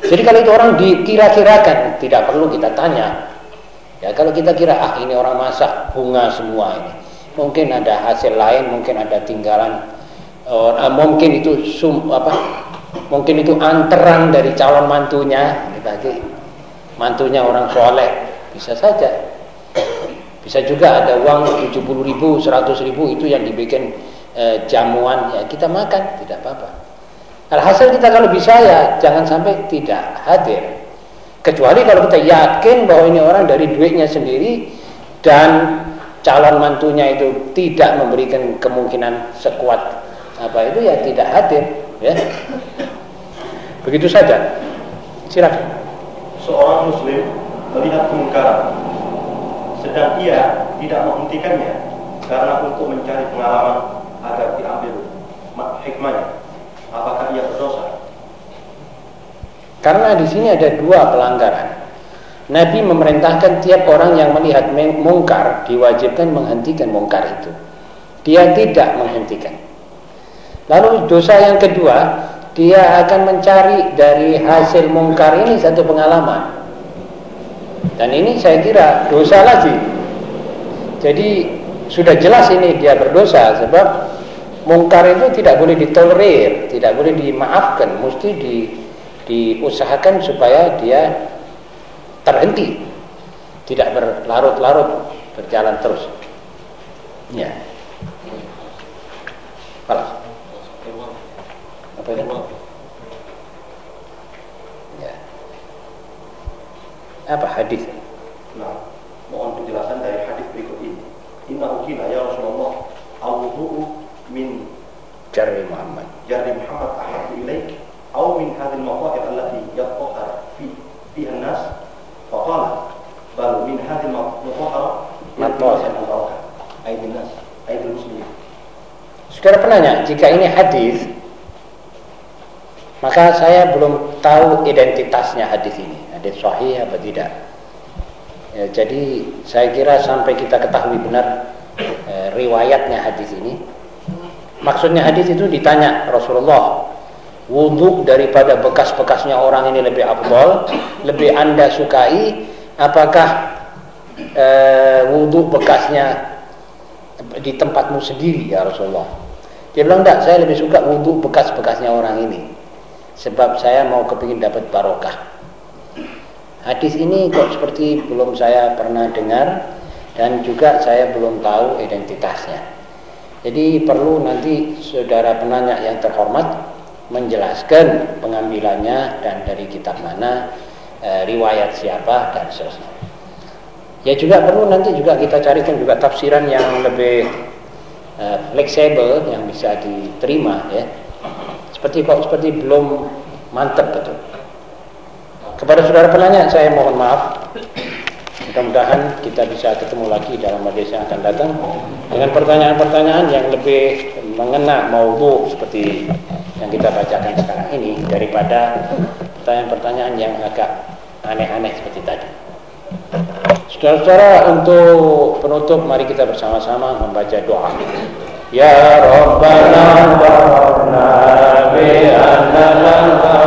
Jadi kalau itu orang dikira-kirakan tidak perlu kita tanya. Ya kalau kita kira ah ini orang masak bunga semua ini. Mungkin ada hasil lain mungkin ada tinggalan. Uh, mungkin itu sum apa mungkin itu anteran dari calon mantunya. Dibagi mantunya orang soleh. Bisa saja. Bisa juga ada uang 70 ribu 100 ribu itu yang dibikin e, jamuan. Ya kita makan. Tidak apa-apa. Alhasil kita kalau bisa ya jangan sampai tidak hadir. Kecuali kalau kita yakin bahwa ini orang dari duitnya sendiri dan calon mantunya itu tidak memberikan kemungkinan sekuat apa itu ya tidak hadir ya Begitu saja. Silakan. Seorang muslim melihat kemungkaran sedang ia tidak menghentikannya karena untuk mencari pengalaman agar diambil hikmahnya. Apakah ia berdosa? Karena di sini ada dua pelanggaran. Nabi memerintahkan tiap orang yang melihat mungkar diwajibkan menghentikan mungkar itu. Dia tidak menghentikan. Lalu dosa yang kedua, dia akan mencari dari hasil mungkar ini satu pengalaman. Dan ini saya kira dosa lagi. Jadi sudah jelas ini dia berdosa sebab mungkar itu tidak boleh ditolerir, tidak boleh dimaafkan, mesti di diusahakan supaya dia terhenti. Tidak berlarut-larut berjalan terus. Ya. Apa apa itu ya. Apa hadis? Nah mohon penjelasan dari hadis berikut ini. Inna ukila ya Rasulullah al-wudu'u min jari Muhammad. Jari Muhammad ahadu ilaik aw min hadil maqa'ir allati yaqta'ar fi fiha nas faqala bal min hadil maqa'ir matmasin al-barakah aidin nas aidil muslimin. Saudara penanya, jika ini hadis maka saya belum tahu identitasnya hadis ini, hadis sahih apa tidak. Ya, jadi saya kira sampai kita ketahui benar eh, riwayatnya hadis ini. Maksudnya hadis itu ditanya Rasulullah, wudhu daripada bekas-bekasnya orang ini lebih afdol, lebih anda sukai, apakah e, wudhu bekasnya di tempatmu sendiri ya Rasulullah? Dia bilang enggak, saya lebih suka wudhu bekas-bekasnya orang ini, sebab saya mau kepingin dapat barokah. Hadis ini kok seperti belum saya pernah dengar dan juga saya belum tahu identitasnya. Jadi perlu nanti saudara penanya yang terhormat menjelaskan pengambilannya dan dari kitab mana, e, riwayat siapa dan seterusnya. Ya juga perlu nanti juga kita carikan juga tafsiran yang lebih e, fleksibel yang bisa diterima ya. Seperti kok seperti belum mantap betul. Kepada saudara penanya saya mohon maaf. Mudah-mudahan kita bisa ketemu lagi dalam majelis yang akan datang dengan pertanyaan-pertanyaan yang lebih mengena maudhu seperti yang kita bacakan sekarang ini daripada pertanyaan-pertanyaan yang agak aneh-aneh seperti tadi. Saudara-saudara untuk penutup mari kita bersama-sama membaca doa. Ya Rabbana wa bi annana